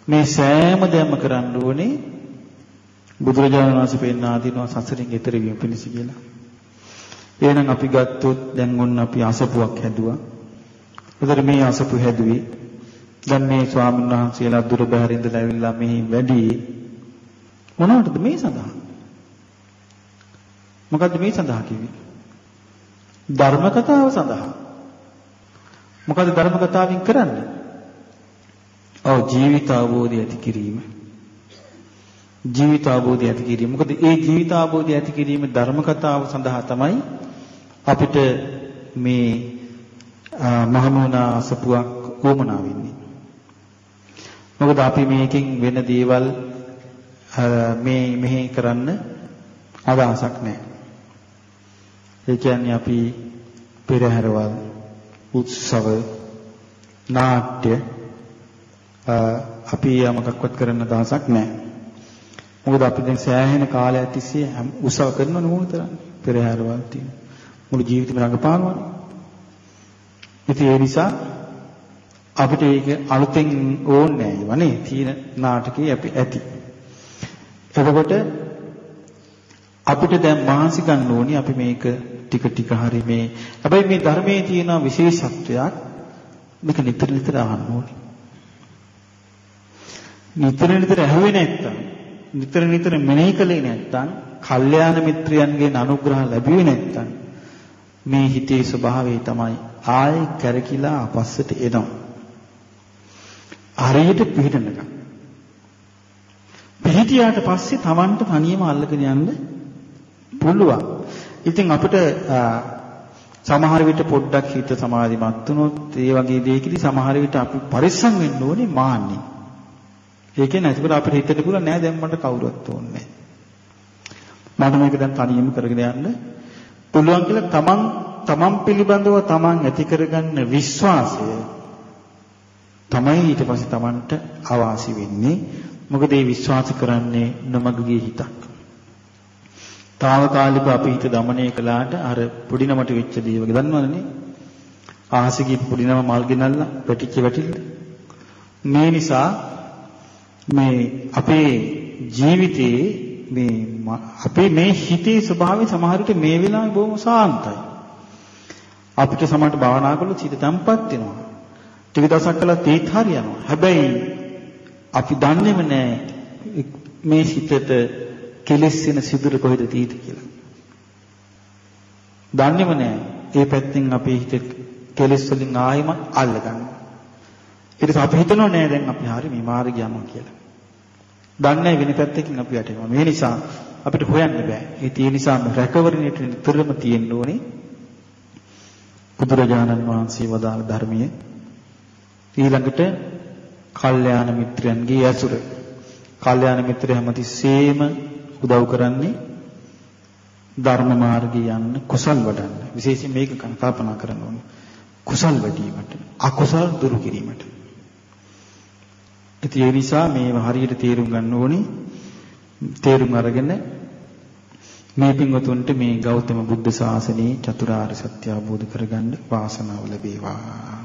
මේ සෑම දෙයක්ම කරන්න ඕනේ බුදුරජාණන් වහන්සේ පෙන්වා දෙනවා සසරින් එතර වීම පිණිස කියලා. එහෙනම් අපි ගත්තොත් දැන් ඔන්න අපි අසපුවක් හැදුවා. ඒතර මේ අසපු හැදුවේ දැන් මේ ස්වාමීන් වහන්සේලා දුර බැහැර ඉඳලා ඇවිල්ලා මෙහි වැඩි මොනවටද මේ සඳහා? මොකද්ද මේ සඳහා කිව්වේ? ධර්ම කතාව සඳහා. මොකද ධර්ම කතාවෙන් කරන්නේ? ඔව් ජීවිත අවබෝධය ඇති කිරීම. ජීවිත අවබෝධය ඇති කිරීම. මොකද ඒ ජීවිත අවබෝධය ඇති කිරීම ධර්ම කතාව සඳහා තමයි අපිට මේ මහමෝනා අසපුවක් වුමනා වෙන්නේ. මොකද අපි මේකෙන් වෙන දේවල් මේ මෙහි කරන්න අදහසක් නැහැ. ඒ කියන්නේ අපි පෙරහැරවල් උත්සව නාට්‍ය අපි යමකක්වත් කරන්න අදහසක් නැහැ. මොකද අපි දැන් සෑහෙන කාලයක් තිස්සේ උත්සව කරනවනේ මොකද කරන්නේ? පෙරහැරවල් තියෙන. මුළු ජීවිතේම රඟපානවනේ. ඉතින් ඒ නිසා අපිට ඒක අලුතෙන් ඕනේ නැහැ වනේ. තියෙන නාටකේ අපි ඇති. එතකොට අපිට දැන් මහන්සි ගන්න ඕනේ අපි මේක ටික ටික හරි මේ හැබැයි මේ ධර්මයේ තියෙන විශේෂත්වයක් මේක නිතර නිතර අහන්න ඕනේ. නිතර නිතර ඇහුවේ නැත්තම් නිතර නිතර මෙනෙහි කළේ නැත්තම් කල්යාණ මිත්‍රයන්ගෙන් අනුග්‍රහ ලැබුවේ නැත්තම් මේ හිතේ ස්වභාවය තමයි ආයේ කැරකිලා අපස්සට එනවා. හරියට පිළිටනකම්. පිළිටියාට පස්සේ Tamanට තනියම අල්ලගෙන යන්න පුළුවන්. ඉතින් අපිට සමහර විට පොඩ්ඩක් හිත සමාධිමත් වුණොත් ඒ වගේ දෙයකදී සමහර විට අපි පරිස්සම් වෙන්න ඕනේ මාන්නේ. ඒ කියන්නේ එතකොට අපිට හිතෙන්න පුළුවන් නෑ දැන් මට කවුරුවත් ඕනේ නෑ. මට මේක දැන් තනියම කරගෙන යන්න පුළුවන් කියලා තමන් තමන් පිළිබඳව තමන් ඇති කරගන්න විශ්වාසය තමයි ඊට පස්සේ තමන්ට අවාසි වෙන්නේ. මොකද ඒ විශ්වාස කරන්නේ නොමගගේ හිතක්. తాවකාලිකව අපි හිත দমনය කළාට අර පුඩිනමට වෙච්ච දේ වගේ දන්නවනේ. ආහසගේ පුඩිනම මල් ගෙනල්ලා පැටිච්ච වැටිල්ල. මේ නිසා මේ අපේ ජීවිතයේ මේ අපේ මේ හිතේ ස්වභාවය සමහර විට මේ වෙලාවේ බොහොම සාන්තයි. අපිට සමහරට භාවනා කළොත් හිත තැම්පත් වෙනවා. ටික දවසක් කළා තේත් හරියනවා. හැබැයි අපි දන්නේම නැහැ මේ හිතට කෙලෙස් වෙන සිදුර කොහෙද තියෙද කියලා. දන්නේම නැහැ. ඒ පැත්තෙන් අපේ හිත කෙලෙස් වලින් ආයෙම අල්ල ගන්නවා. ඊට පස්සේ අපි හිතනවා නෑ දැන් අපි හරි මේ මාර්ගය යනවා කියලා. දන්නේ වෙන පැත්තකින් අපි යටෙනවා. මේ නිසා අපිට හොයන්න බෑ. ඒ නිසා රැකවරණයට නිතරම තියෙන්න ඕනේ. බුදුරජාණන් වහන්සේ වදාළ ධර්මයේ ඊළඟට කල්යාණ මිත්‍රයන්ගේ ඇසුර. කල්යාණ මිත්‍රය හැමතිස්සෙම උදව් කරන්නේ ධර්ම මාර්ගයේ යන්න කුසල් වඩන්න. විශේෂයෙන් මේක කල්පනා කරන්න ඕනේ. කුසල් වැඩිවීමට, අකුසල් දුරු කිරීමට. ඉතින් ඒ නිසා මේව හරියට තේරුම් ගන්න ඕනේ. තේරුම් අරගෙන මේ පින්වතුන්ට මේ ගෞතම බුද්ධ ශාසනයේ චතුරාර්ය සත්‍ය අවබෝධ කරගන්න වාසනාව ලැබේවා.